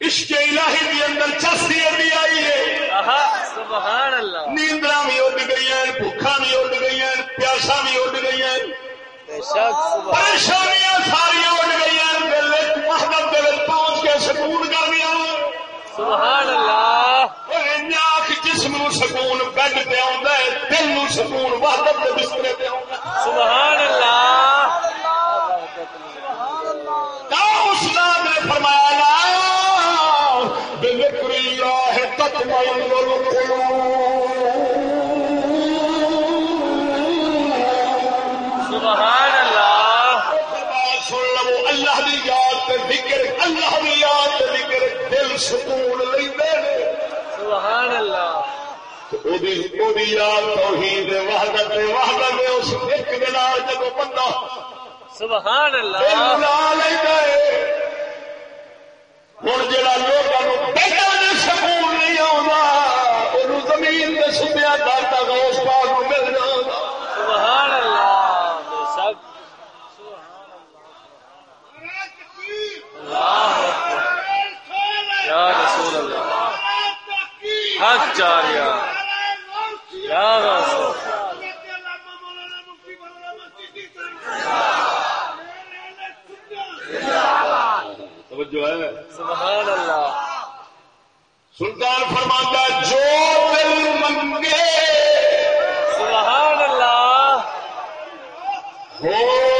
عشق الہی کے اندر چستی اڈی آئی ہے۔ سبحان اللہ نیندرا بھی اڈ گئی ہیں بھوکا بھی اڈ گئی ہیں پیاسا بھی اڈ گئی ہیں۔ پریشانیاں ساری اڈ گئی ہیں دل وحدت دل پہنچ کے سکون کر دیا سبحان اللہ آخ جسم نو سکون بیڈ پہ آتا ہے دل نو سکون وحدت کے بسترے پہ آتا سبحان اللہ یاد توحید وحدت وحدت اس ایک دے نال جدوں بندہ سبحان دل اللہ لا لیندا ہے ہن جڑا لوکاں نو بیٹھا نے سکون نہیں آوندا اونوں زمین تے سبیا داتا غوث پاک نو مل جاندا۔ سبحان اللہ۔ بے شک اللہ۔ اکبر یا رسول اللہ۔ حق رسول توجہ ہے سبحان اللہ۔ سلطان فرماتا جو دل منگے سبحان اللہ۔ ہو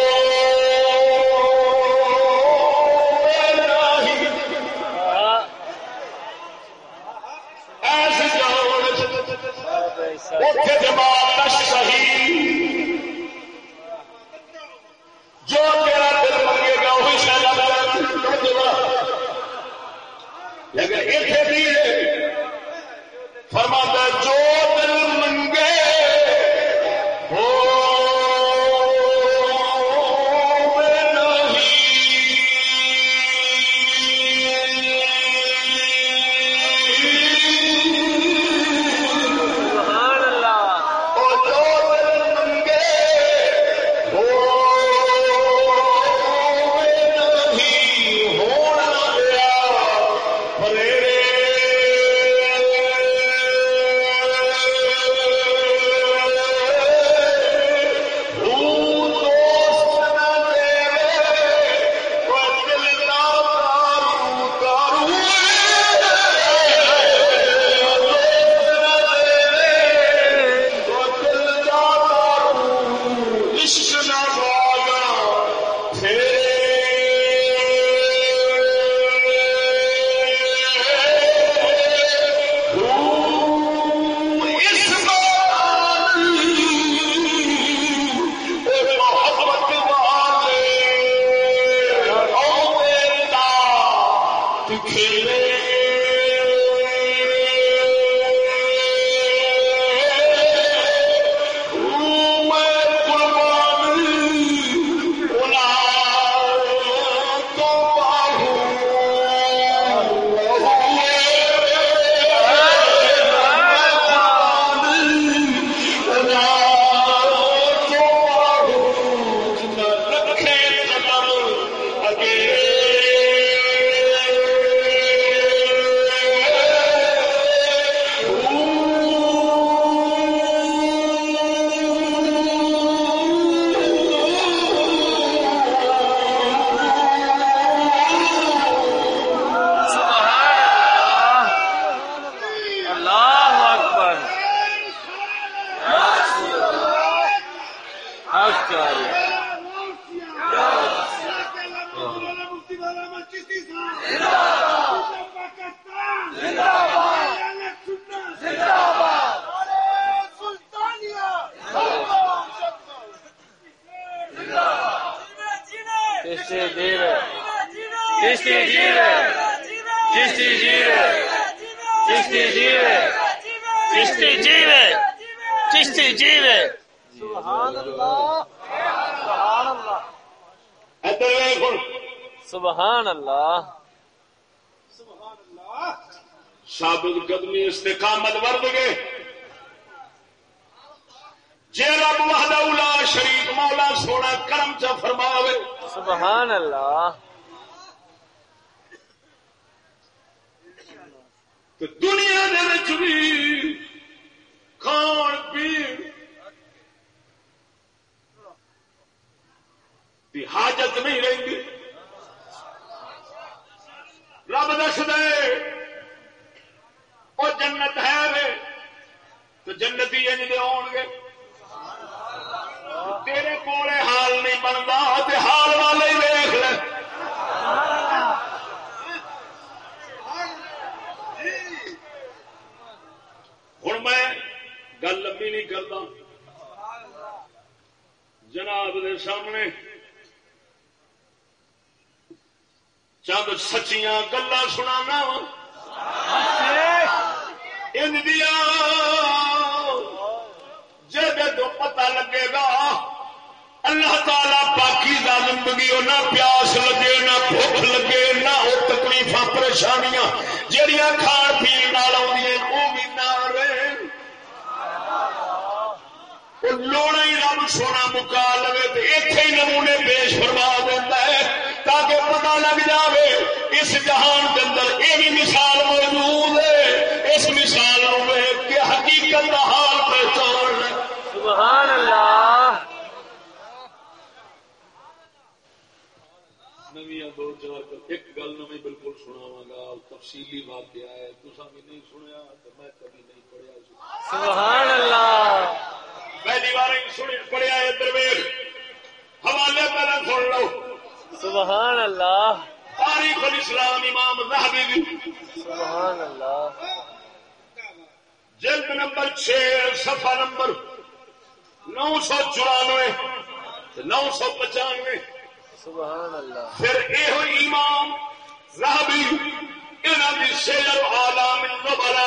اوتھے وحدہ لا شریک مولا سونا کرم چ فرماوے۔ سبحان اللہ۔ تو دنیا دے وچ بھی کھان پین دی حاجت نہیں رہندی۔ رب دس دے وہ جنت ہے وے تو جنتی انج دے آن گے۔ تیرے کولے حال نہیں بنتا حال والے ہی ویخ لے۔ ہوں میں گل لمبی نہیں کرتا۔ جناب دے سامنے چند سچیاں گلا سنا اندیا جب تو پتا لگے گا، اللہ تعالی پاکی دا زندگی نہ پیاس لگے، نہ بھوک لگے، نہ وہ تکلیف پریشانیاں جہیا کھان پی وہ بھی نہ رہے۔ لوڑا ہی رب سونا مکا لگے تو اتے ہی نمونے پیش فرما دیتا ہے، تاکہ پتا لگ جاوے، اس جہان کے اندر یہ بھی مثال موجود ہے۔ اس مثال میں کہ حقیقت کا سبحان اللہ۔ نویاں دو چار ایک گل نویں بالکل سناواں گا تفصیلی واقعہ ہے۔ تسا بھی نہیں سنیا تو میں کبھی نہیں پڑھیا۔ سبحان اللہ۔ پہلی بار سنی پڑھیا ہے درویش۔ حوالے سن لو۔ سبحان اللہ۔ تاریخ الاسلام امام زہبی سبحان اللہ۔ جلد نمبر چھ صفحہ نمبر نو سو چورانوے نو سو پچانوے سبحان اللہ۔ پھر یہ امام راہبی انہوں کی شیر عالم نبلا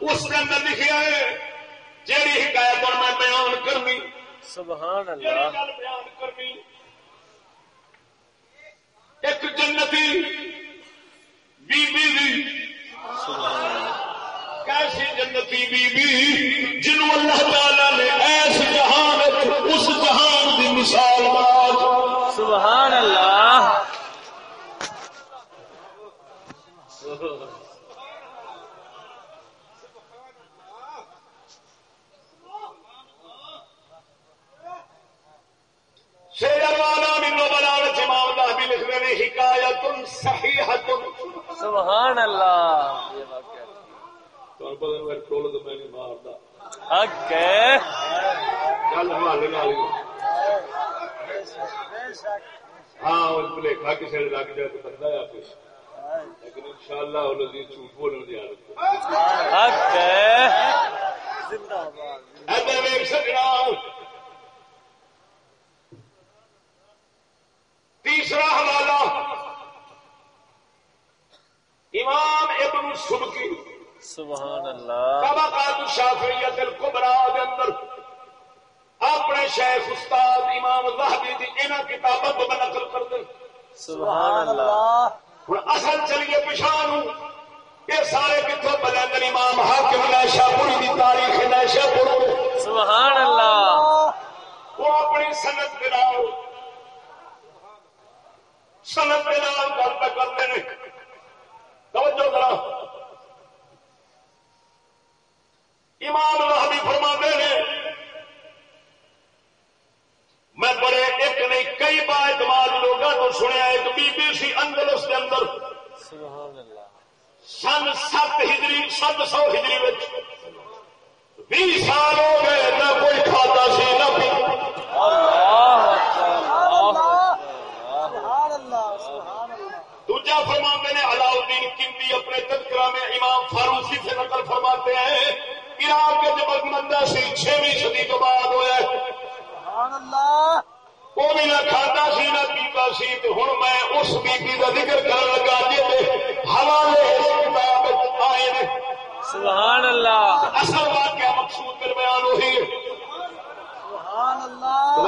اس کے اندر لکھا ہے جیڑی حکایت اور میں بیان کرنی سبحان اللہ۔ بیان کرنی ایک جنتی بی بی دی کیسی جنتی بی بی جنہوں اللہ تعالی نے ایس جہان اس جہان دی مثال بنا سبحان اللہ۔ شیر والا منو لکھ رہے ہیں حکایت صحیحت سبحان اللہ۔ ٹول تو میں نہیں حوالے نال ہی ہاں وہ بھلیکا کسی نے لگ جائے تو بندہ ہے کچھ لیکن انشاءاللہ وہ لذیذ جھوٹ بولنے دی عادت تیسرا حوالہ امام ابن سبکی سبحان اللہ۔ طبقات الشافعیت الکبرى دے اندر اپنے شیخ استاد امام زہبی دی انہاں کتاباں تو نقل کر دے سبحان اللہ۔ ہن اصل چلیے پچھان یہ سارے کتوں بلندر امام حاکم نیشا پوری دی تاریخ نیشا پور سبحان اللہ۔ وہ اپنی سنت دلاؤ سنت دلاؤ گل پہ کرتے ہیں۔ توجہ ذرا۔ امام راہبی فرما نے میں بڑے ایک نہیں کئی با اعتماد لوگوں کو سنیا ایک بی بی سی اندلس کے اندر۔ سن سات ہجری سات سو ہجری بھی سال ہو گئے نہ کوئی کھاتا سی نہ پی۔ دوجا فرماتے ہیں علاؤ الدین کندی اپنے تذکرہ میں امام فاروسی سے نقل فرماتے ہیں عراق کے جب مندہ سی چھویں صدی تو بعد ہویا وہ بھی نہ کھانا سی نہ پیتا سی تے میں اس بیبی دا ذکر کرن لگا جے حوالے کتاب آئے سبحان اللہ۔ اصل واقعہ مقصود میرے بیان وہی سبحان اللہ۔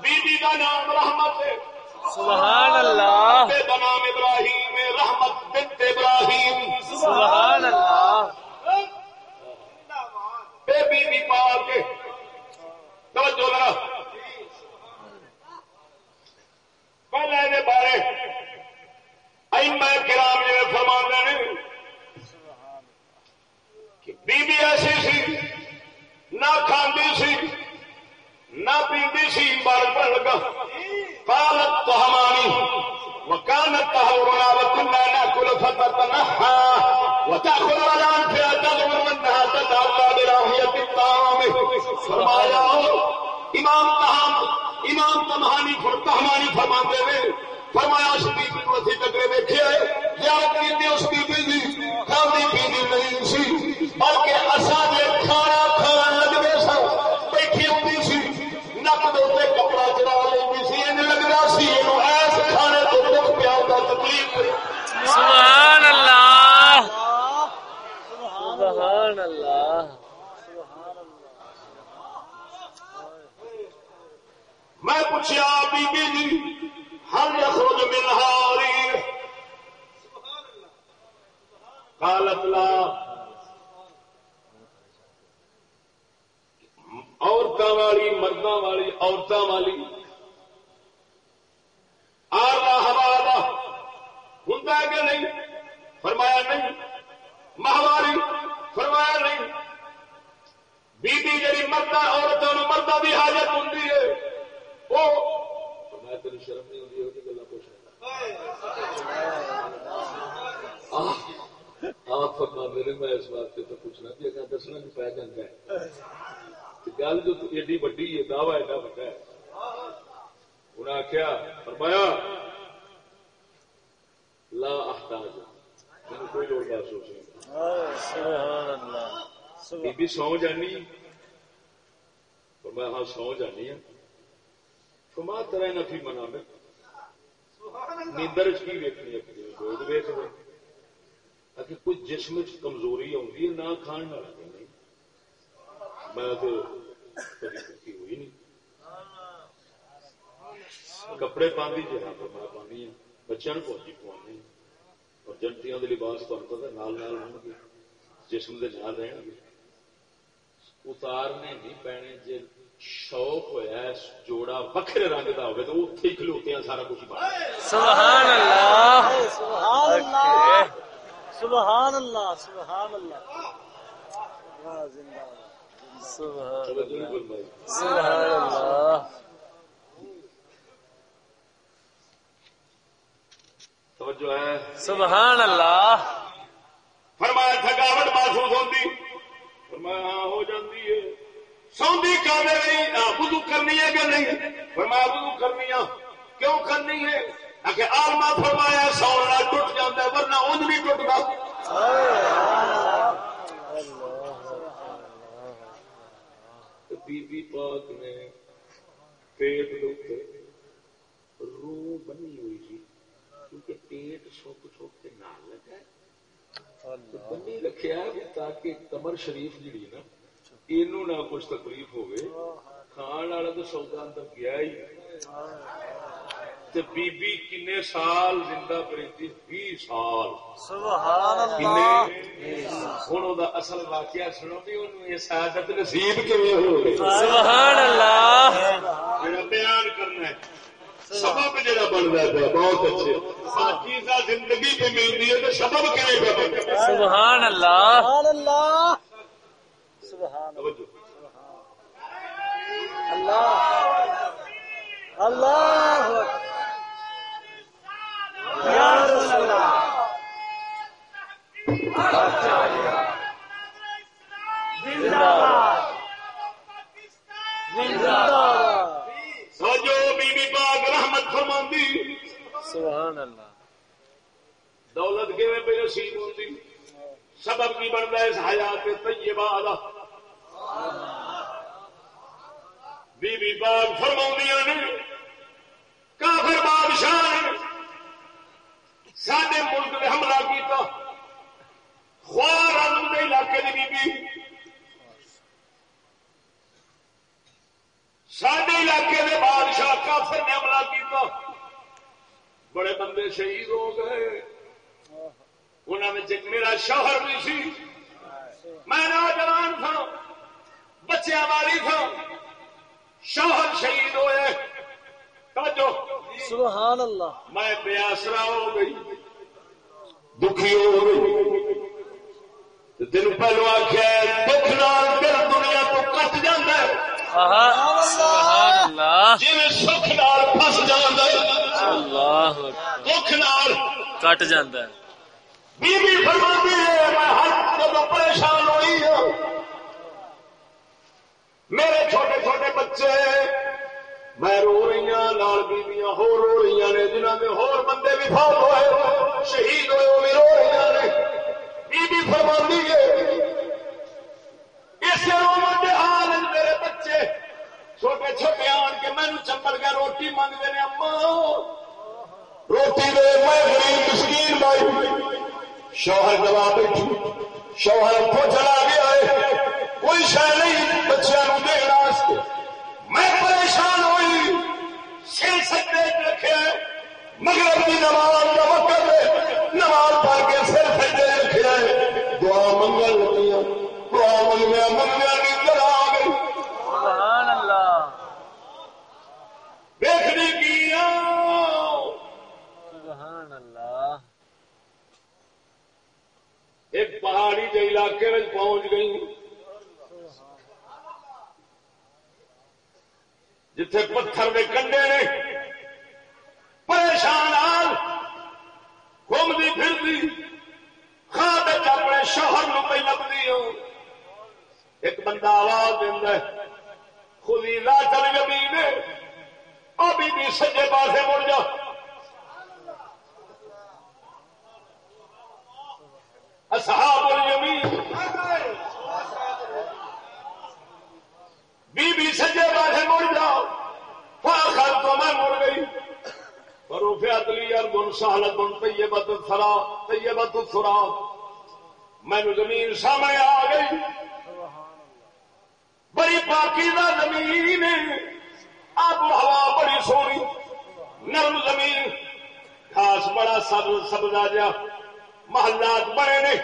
بیبی دا نام رحمت ہے۔ سبحان اللہ. بیٹے کا نام ابراہیم رحمت بنت ابراہیم. سبحان اللہ. بے بی بی پا کے توجہ ذرا. پہلے دے بارے ائمہ کرام نے ہیں کہ بی بی ایسی سی نہ کھاندی سی نہ پیندی سی بار پڑ لگا قالت تو ہماری وكانت تهورنا وكنا ناكل فتتنحى وتاخذ الان فيها تغمر انها تتعلى براهيه الطعام۔ فرمایا، امام تہام امام تمہانی تہمانی فرماتے ہوئے فرمایا، اس بیبی کو اسی ٹکرے دیکھے یا پیندی اس بیبی دی کھاندی پیندی نہیں سی، بلکہ اصا بی سو جانی اور میں ہاں سو جانی ہوں فما ترا نفی منا میں نیندر چ کی ویکنی اپنی لوگ ویک رہے اگر کوئی جسم چ کمزوری آتی ہے نہ کھان نہ نہیں میں تو کبھی کتی ہوئی نہیں کپڑے پاندی جہاں پر میں پانی ہوں بچوں کو پہنچی پوانی اور جنتیاں دے لباس تمہیں پتا نال نال ہوں گے جسم دے نال رہن گے اتارنے نہیں پینے جی شوق ہوا جوڑا وکھرے رنگ کا ہوگا تو اتنے ہی کھلوتے ہیں سارا کچھ سبحان اللہ سبحان اللہ سبحان اللہ سبحان اللہ سبحان اللہ توجہ ہے سبحان اللہ فرمایا تھکاوٹ محسوس ہوتی فرمایا ہاں ہو جاتی ہے۔ سوندی کامے نہیں وضو کرنی ہے کہ نہیں؟ فرمایا، وضو کرنی ہے۔ کیوں کرنی ہے؟ آخر آلما فرمایا سونا ٹوٹ جاتا ہے ورنہ اونج بھی ٹوٹتا بی بی پاک نے پیٹ دے روح بنی ہوئی تھی، کیونکہ پیٹ سوک سوک کے نال لگا ہے۔ بنی رکھیا ہے تاکہ کمر شریف جڑی نا اینو نہ کچھ تکلیف ہوئے کھان والا تو سودا اندر گیا ہی۔ تے بی بی کنے سال زندہ رہتی بھی سال۔ سبحان اللہ۔ ہن او دا اصل واقعہ سنو بھی اونوں یہ سعادت نصیب کیویں ہو گئی سبحان اللہ۔ جڑا بیان کرنا ہے۔ سبب جڑا بن رہا ہے بہت اچھے۔ پاکیزہ زندگی پہ ملتی ہے تو سبب پہ بنتا ہے سبحان اللہ۔ سبحان اللہ۔ سبحان اللہ۔ اللہ۔ یا رسول اللہ۔ زندہ باد۔ زندہ باد۔ فرماندی سبحان اللہ۔ دولت کیویں پہ نصیب ہوتی سبب کی بنتا ہے اس حیات طیبہ والا بی بی نے کافر بادشاہ نے سڈے ملک نے حملہ کیا خوار کے علاقے کی بی بی سڈے علاقے کے بادشاہ کافر نے حملہ کیا بڑے بندے شہید ہو گئے۔ انہوں ایک میرا شوہر بھی سی۔ میں نوجوان تھا بچیا والی تھا۔ شوہر شہید ہوئے۔ توجہ۔ سبحان اللہ۔ میں بے آسرا ہو گئی دکھی ہو گئی۔ تین پہلو آخیا دکھ نال دل جی سکھ نال پس جاتا ہے اللہ دکھ نال کٹ جاندہ ہے. بی بی فرماتی ہے میں ہر جب پریشان ہوئی ہوں میرے چھوٹے چھوٹے بچے میں رو رہی ہوں نال بیبیاں ہو رو رہی نے جنہوں نے ہور بندے بھی فوت ہوئے شہید ہوئے وہ بھی رو رہی نے بی بی فرماتی ہے اس رومن کے حال میرے بچے، چھوٹے چھوٹے آن کے مینو چمبل کے روٹی منگتے ہیں اما روٹی دے میں غریب مسکین بھائی۔ شوہر دبا بیٹھی۔ شوہر کو چلا گیا ہے کوئی شہ نہیں بچوں دن واسطے۔ میں پریشان ہوئی۔ سر سکتے رکھے مغرب کی نماز کا وقت ہے۔ نماز پڑھ کے سر سکتے رکھے دعا منگل لگی دعا منگیا منگیا نیندر آ گئی سبحان اللہ دیکھنے کی آؤ۔ سبحان اللہ ایک پہاڑی کے علاقے میں پہنچ گئی۔ جتھے پتھر کے کنڈے نے پریشان آل گھومتی پھرتی خواب اپنے شوہر نو پہ لبھی ہو۔ ایک بندہ آواز دینا خودی لا چل گئی نے ابھی بھی سجے پاسے مڑ جا اصحاب الیمین بی بی سجے پاسے مڑ جاؤ فاخر تو میں مڑ گئی فروفیات لی ارض سہلت طیبت الثرا طیبت الثرا مینو زمین سامنے آ گئی۔ بڑی پاکیزہ زمین ہے۔ آب ہوا بڑی سونی۔ نرم زمین۔ خاص بڑا سب سبزا جا محلات بڑے نے۔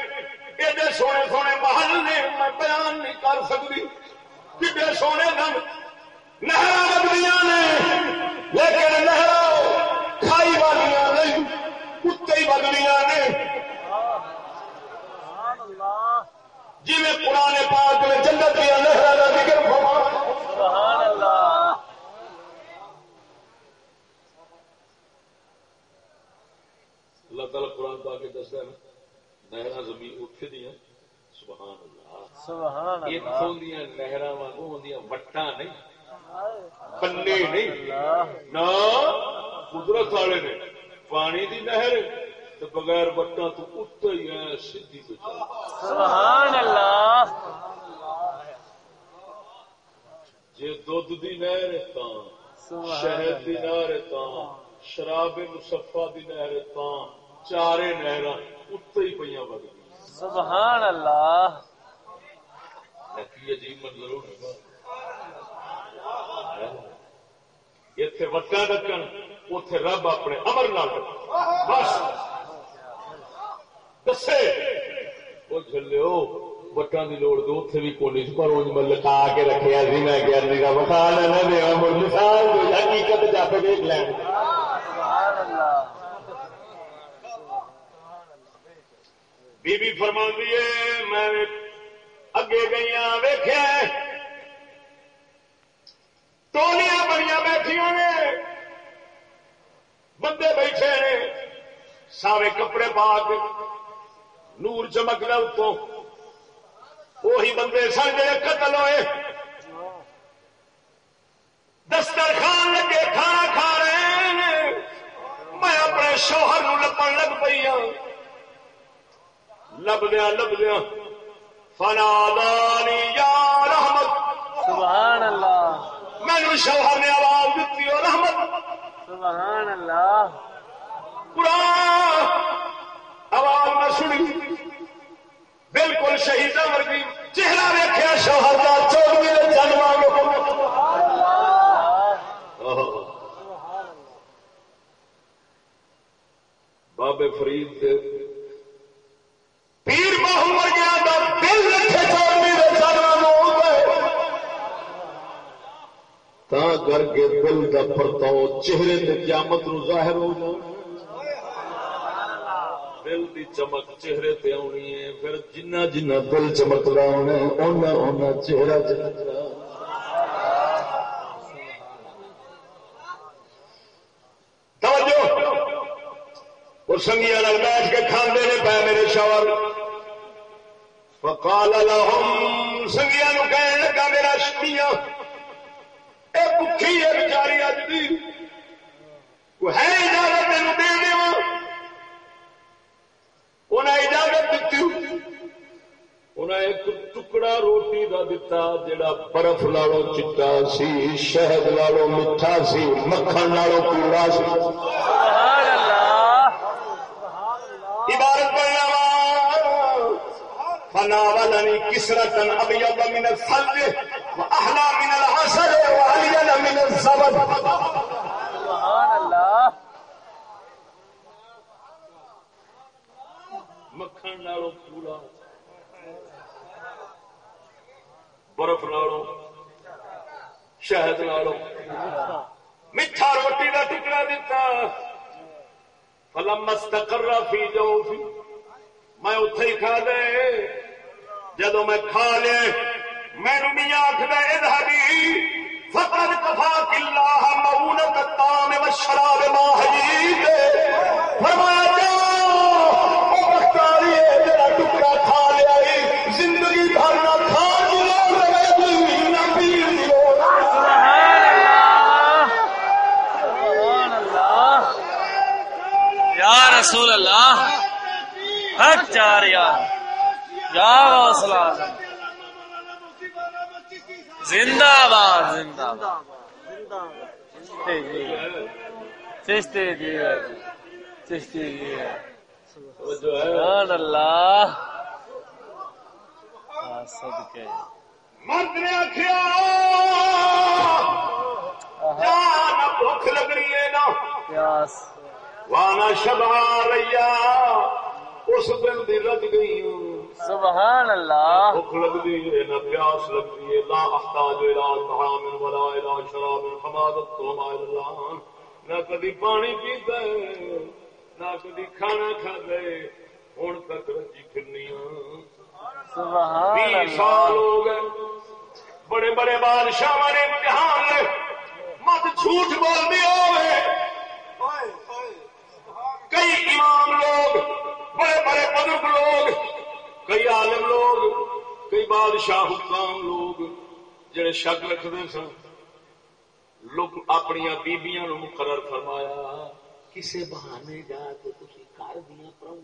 ایڈے سونے سونے محل نے۔ میں بیان نہیں کر سکتی۔ کتنے سونے نم نہر بدلیاں نے۔ لیکن نہر کھائی والیاں نہیں کتے بدلیاں نے۔ جی میں پاک میں جنت دیا نہر کا ذکر سبحان اللہ اللہ تعالیٰ قرآن پا کے دستا ہے نہر زمین اتنے دیا سبحان اللہ۔ سبحان اللہ۔ اتوں دیا نہر واگوں وٹاں نہیں۔ پنے نہیں نہ قدرت والے نے پانی دی نہر تو بغیر وٹاں تو اتو ہی ہے سیدھی سبحان اللہ جے دودھ دی نہر تاں شہد دی نہر تاں شراب مصفا دی نہر تاں چارے نہراں اتو ہی پیاں وگ گئی سبحان اللہ عجیب منظر ہونے اتے وٹا ڈکن اتے رب اپنے امر نال بس دسے وہ چلو وٹان کی لوڑ تو اتنے بھی کونی پر انج میں لکا کے رکھیا سی میں کیا نہیں کا بخا لینا دیا مڑ مثال حقیقت جا کے دیکھ لیں بی بی فرما دیے میں اگے گئی ویخیا ٹولیاں بڑیاں بیٹھیا نے بندے بیٹھے نے سارے کپڑے پا کے نور چمک رہا اتوں وہی بندے سن جڑے قتل ہوئے دسترخوان لگے کھانا کھا رہے ہیں میں اپنے شوہر نو لپن لگ پئی ہوں لبدیا لبدیا فنا دانی یا رحمت سبحان اللہ مینو شوہر نے آواز دیتی اور رحمت۔ سبحان اللہ۔ قرآن۔ آواز نہ سنی۔ بالکل شہیدہ ورگی چہرہ ویکیا شوہر کا چودویں جنم بابے فرید کر کے دل کا پرتاؤ چہرے تے قیامت نو ظاہر ہو جائے دل دی چمک چہرے تے آنی ہے، پھر جنہ جنہ دل چمکدا ہونا اونا اونا چہرہ چمکدا توجہ! وہ سنگیا نال بیٹھ کے کھاندے نے پے میرے شوہر۔ فقال لهم سنگیا نو کہنے ہے بیچاری اج دی کوئی ہے اجازت تینوں دے انہیں اجازت دیتی انہیں ایک ٹکڑا روٹی جڑا برف لالو چٹا سی شہد لالو میٹھا سی مکھن لالو پیڑا سی۔ عبارت پڑھنا فناولني كسرة أبيض من الثلج وأحلى من العسل وألين من الزبد سبحان اللہ. مکھن نالو پورا برف نالو شہد نالو میٹھا روٹی کا ٹکڑا دیتا فلم مستقر فی جو فی میں اتے ہی کھا دے. جدو میں کھا لے مینو میاں آخر ادھری فقد کفا کلا مونت تام شراب ماہی فرمایا بختاری ہے ٹکڑا کھا لیا زندگی بھر نہ کھا رسول اللہ، حق چار یار۔ یا غوث اعظم زندہ باد زندہ باد چشتی جی چشتی جی چشتی جی۔ سبحان اللہ۔ آ، صدقے۔ مرد نے آخیا نہ بھوک لگ رہی ہے نہ پیاس۔ وانا شبا ریا اس دل دی رج گئی۔ ہوں سبحان اللہ۔ بھوک لگتی ہے نہ پیاس لگتی ہے لا احتاج الى طعام ولا الى شراب حمادت تو اللہ نہ کدی پانی پیتا ہے نہ کدی کھانا کھاتا ہے ہوں تک رجی پھرنی ہوں سبحان بیس اللہ سال ہو گئے۔ بڑے بڑے بادشاہ نے امتحان لے۔ مت جھوٹ بول دیا ہوئے کئی امام لوگ بڑے بڑے بزرگ لوگ کئی عالم لوگ کئی بادشاہ حکام لوگ جڑے شک رکھتے سن لوگ اپنی بیبیاں نو مقرر فرمایا کسے بہانے جا کے تھی کر دیا پراؤں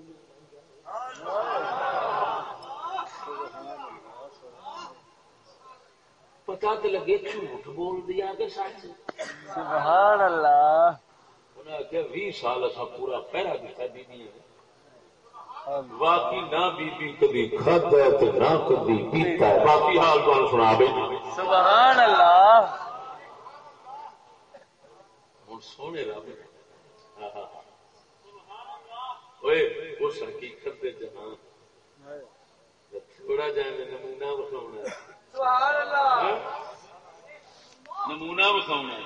پتا تو لگے جھوٹ بول دیا کہ سچ سبحان اللہ انہیں آخیا بھی سال اصا پورا پہرا دیتا بیبی باقی نہ بیبی کبھی کھاتا ہے تو نہ کبھی پیتا ہے۔ باقی حال تمہیں سنا بھائی سبحان اللہ۔ ہوں سونے رب اوے اس حقیقت دے جہاں تھوڑا جا نمونہ بکھاؤنا نمونہ بکھاؤنا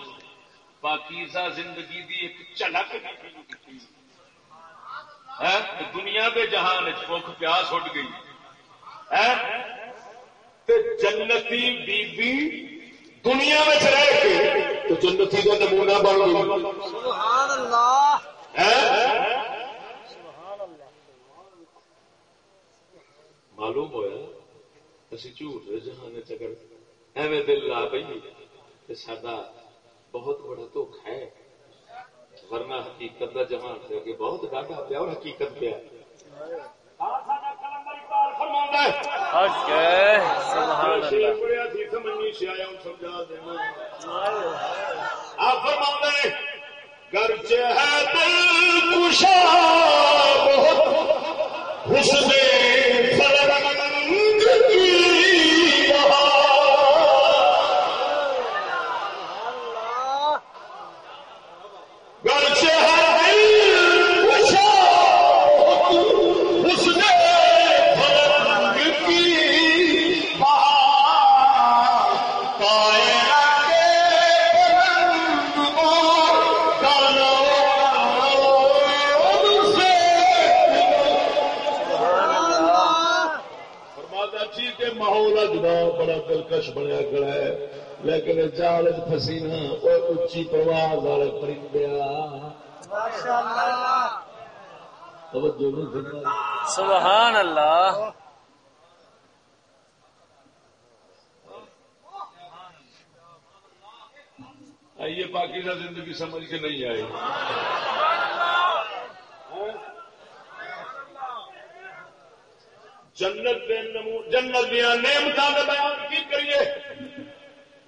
پاکیزہ زندگی دی ایک جھلک دنیا کے جہان بھوک پیاس اٹھ گئی۔ ہے تے جنتی بی بی دنیا میں رہ کے تو جنتی کا نمونہ بن گئی۔ سبحان اللہ ہے؟ معلوم ہوا اسی جھوٹ دے جہان چکر ایویں دل لا پی سڈا بہت بڑا دکھ ہے۔ ورنہ حقیقت کا جہان سے اگے بہت ڈاٹا پیا اور حقیقت پیا۔ گرچہ ہے دل خوشا بہت حسن اچھی پرواز والے پرندے سبحان اللہ آئیے باقی پاکیزہ زندگی سمجھ کے نہیں آئے جنت جنت دیا نعمتوں کا بیان کی کریے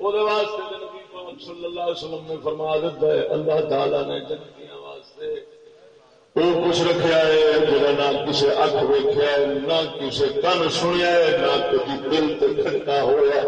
وہ واسطے آپ صلی اللہ علیہ وسلم نے فرما دیتا ہے، اللہ تعالی نے جنتیاں واسطے وہ کچھ رکھا ہے جہاں نہ کسی اک ہے، نہ کسی کن سنیا ہے، نہ کسی دل تک کھٹا ہوا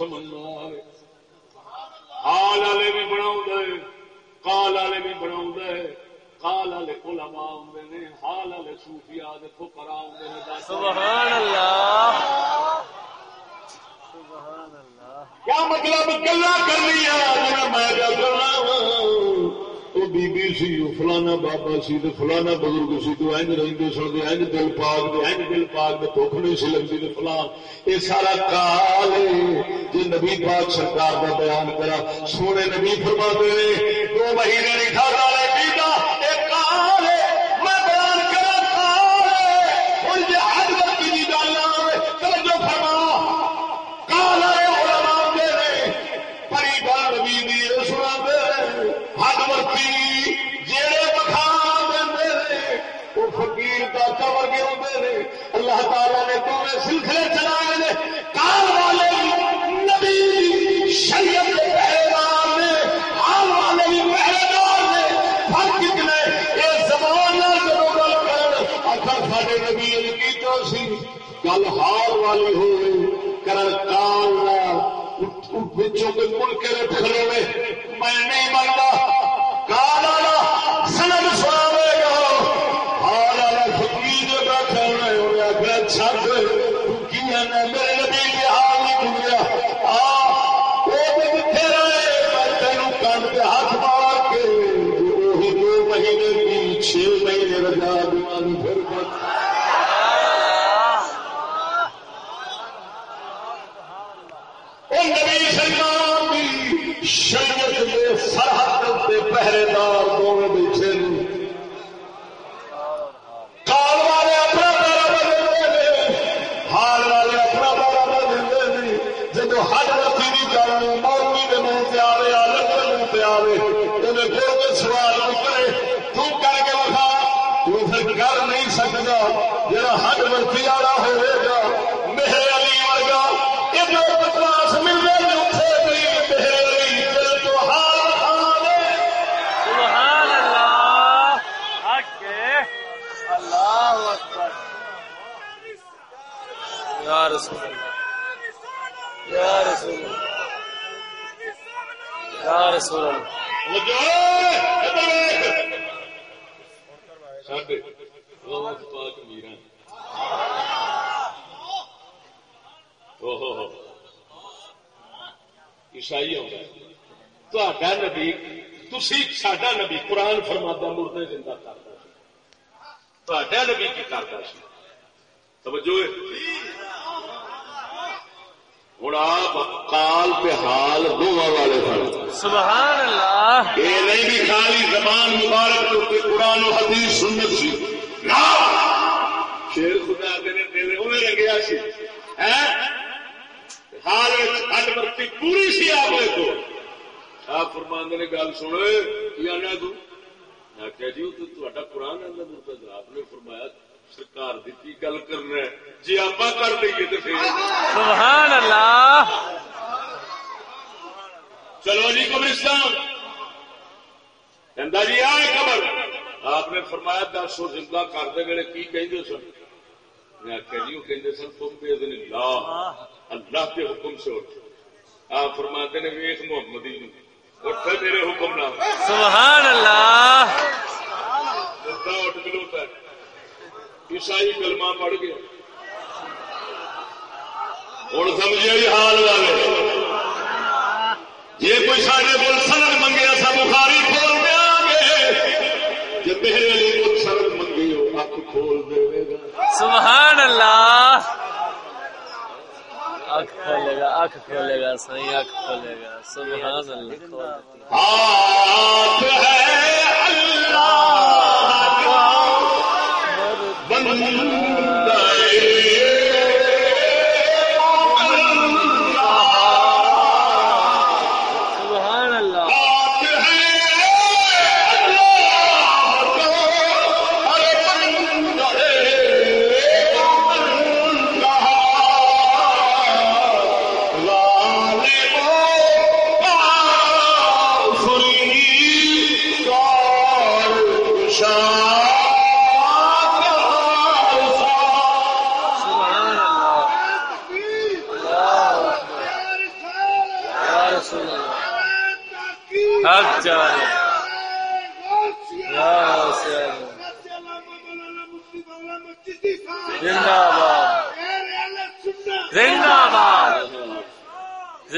سمجھ بی بی سی فلانا بابا سی تو فلانا بزرگ سی، تو اینج رہندے سن دے اینج دل پاک دے، اینج دل پاک دے بھوک نہیں سی لگدی تے فلان اے سارا کال جے نبی پاک سرکار دا بیان کرا، سونے نبی فرما دے دو مہینے نہیں کھادا لے پیتا تھی نبی قرآن فرمادا مردے زندہ کرتا تا نبی کی کرتا سی توجہ ہے؟ ہوں آپ کال پہ حال دونوں والے سن سبحان اللہ یہ نہیں بھی خالی زبان مبارک تو قرآن و حدیث سنت سی نا شیر خدا دے دل سی حال برتی پوری سی آپ کو فرماندے نے گل سن یا نہ تو؟ میں کہا جی تہاڈا قرآن مرتضی آپ نے فرمایا سرکار کی گل کرنا جی آپ کر دئیے تو پھر۔ سبحان اللہ چلو جی قبرستان۔ جی آئے قبر۔ آپ نے فرمایا دس سو زندہ کرتے ویلے کی کہندے سن؟ میں آخیا جی وہ سن تم بے دن اللہ اللہ کے حکم سے اٹھ آپ فرماتے نے ویخ محمدی نو اٹھ میرے حکم سبحان اللہ۔ مدعا اٹھ کلوتا ہے۔ عیسائی کلمہ پڑھ گیا ہوں سمجھے حال والے جی کوئی سارے کو سرد منگے بخاری کھول دیا گے جی میرے لیے کوئی سرد منگی ہو اک کھول دے گا۔ سبحان اللہ۔ آنکھ کھولے گا، آنکھ کھولے گا صحیح آنکھ کھولے گا سبحان اللہ کھول دیتی ہے۔ ہے اللہ کا بندہ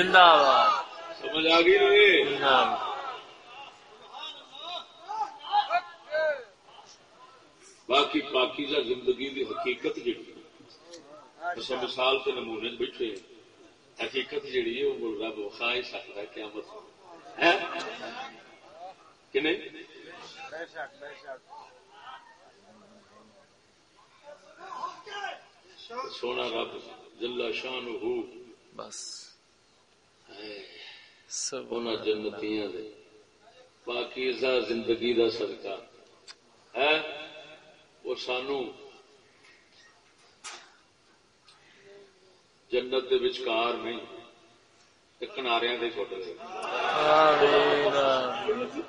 زندہ باد سمجھ آ گئی باقی پاکیزہ زندگی دی حقیقت جڑی مثال کے نمونے بیٹھے۔ حقیقت جڑی ہے وہ رب وکھا ہی سکتا ہے قیامت ہے؟ کہ نہیں؟ سونا رب جلا شان ہو بس۔ اللہ. جنتیاں دے۔ پاکیزہ زندگی دا صدقہ۔ ہے؟ وہ سانو جنت دے وچکار نہیں تے کناریاں دے چھوٹ دے۔ آمین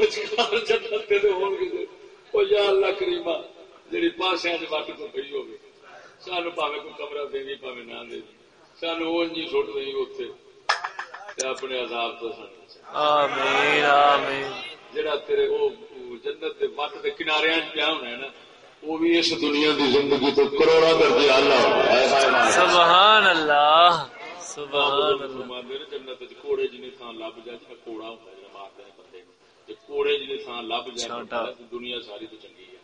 وچکار جنت دے دے ہون گے او یا اللہ کریمہ جڑی پاسیاں دے وقت تو پئی ہوگی۔ سانو پاوے کوئی کمرہ دینی پاوے نہ دے سانو سٹ دیں اپنے عذاب تو جڑا تیرے جنت دے وٹ دے کنارے وچ پیا ہونا ہے نا وہ بھی اس دنیا دی زندگی تو کروڑا درجے اعلی ہونا ہے۔ ہائے ہائے سبحان اللہ سبحان اللہ۔ فرماندے نے جنت وچ کوڑے جنے تھان لب جائے تے کوڑا ہوندا جڑا ماردا ہے بندے نوں۔ تے کوڑے جنے تھان لب جائے دنیا ساری تو چنگی ہے۔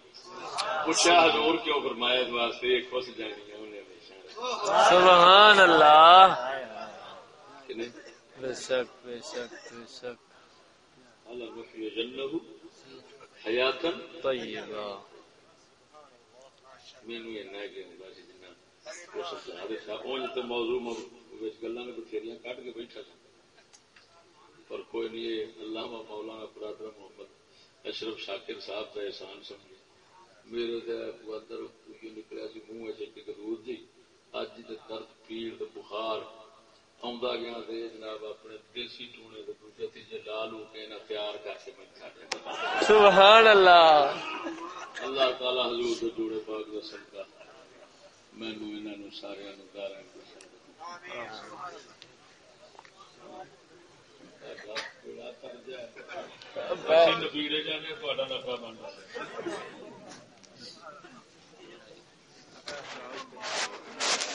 پوچھا حضور کیوں فرمایا اس واسطے؟ ایک سبحان اللہ بے شک بے شک بے شک۔ طیبہ۔ کہ بس وہ دے سا اونج تے موضوع وچ گلاں کٹ کے بیٹھا تھا۔ پر کوئی نہیں علامہ مولانا برادر محمد اشرف شاکر صاحب کا احسان سمجھے میرے تے اندر یہ نکلیا سی منہ ایک جی اج درد پیڑ تے بخار آندا گیا تے جناب اپنے دیسی ٹونے تے دوجے تیجے لا لو کے نہ تیار کر کے میں سبحان اللہ اللہ تعالی حضور دے جوڑے پاک دا صدقہ مینوں انہاں سارے نبیڑے جانے تہاڈا نفع بندا مصطفیٰ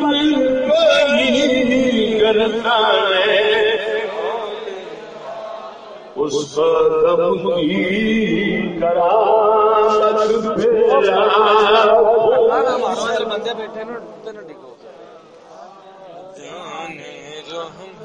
ممبر بنی ہے۔ اس قدم کی کرامت بندے بیٹھے نا جانے رحم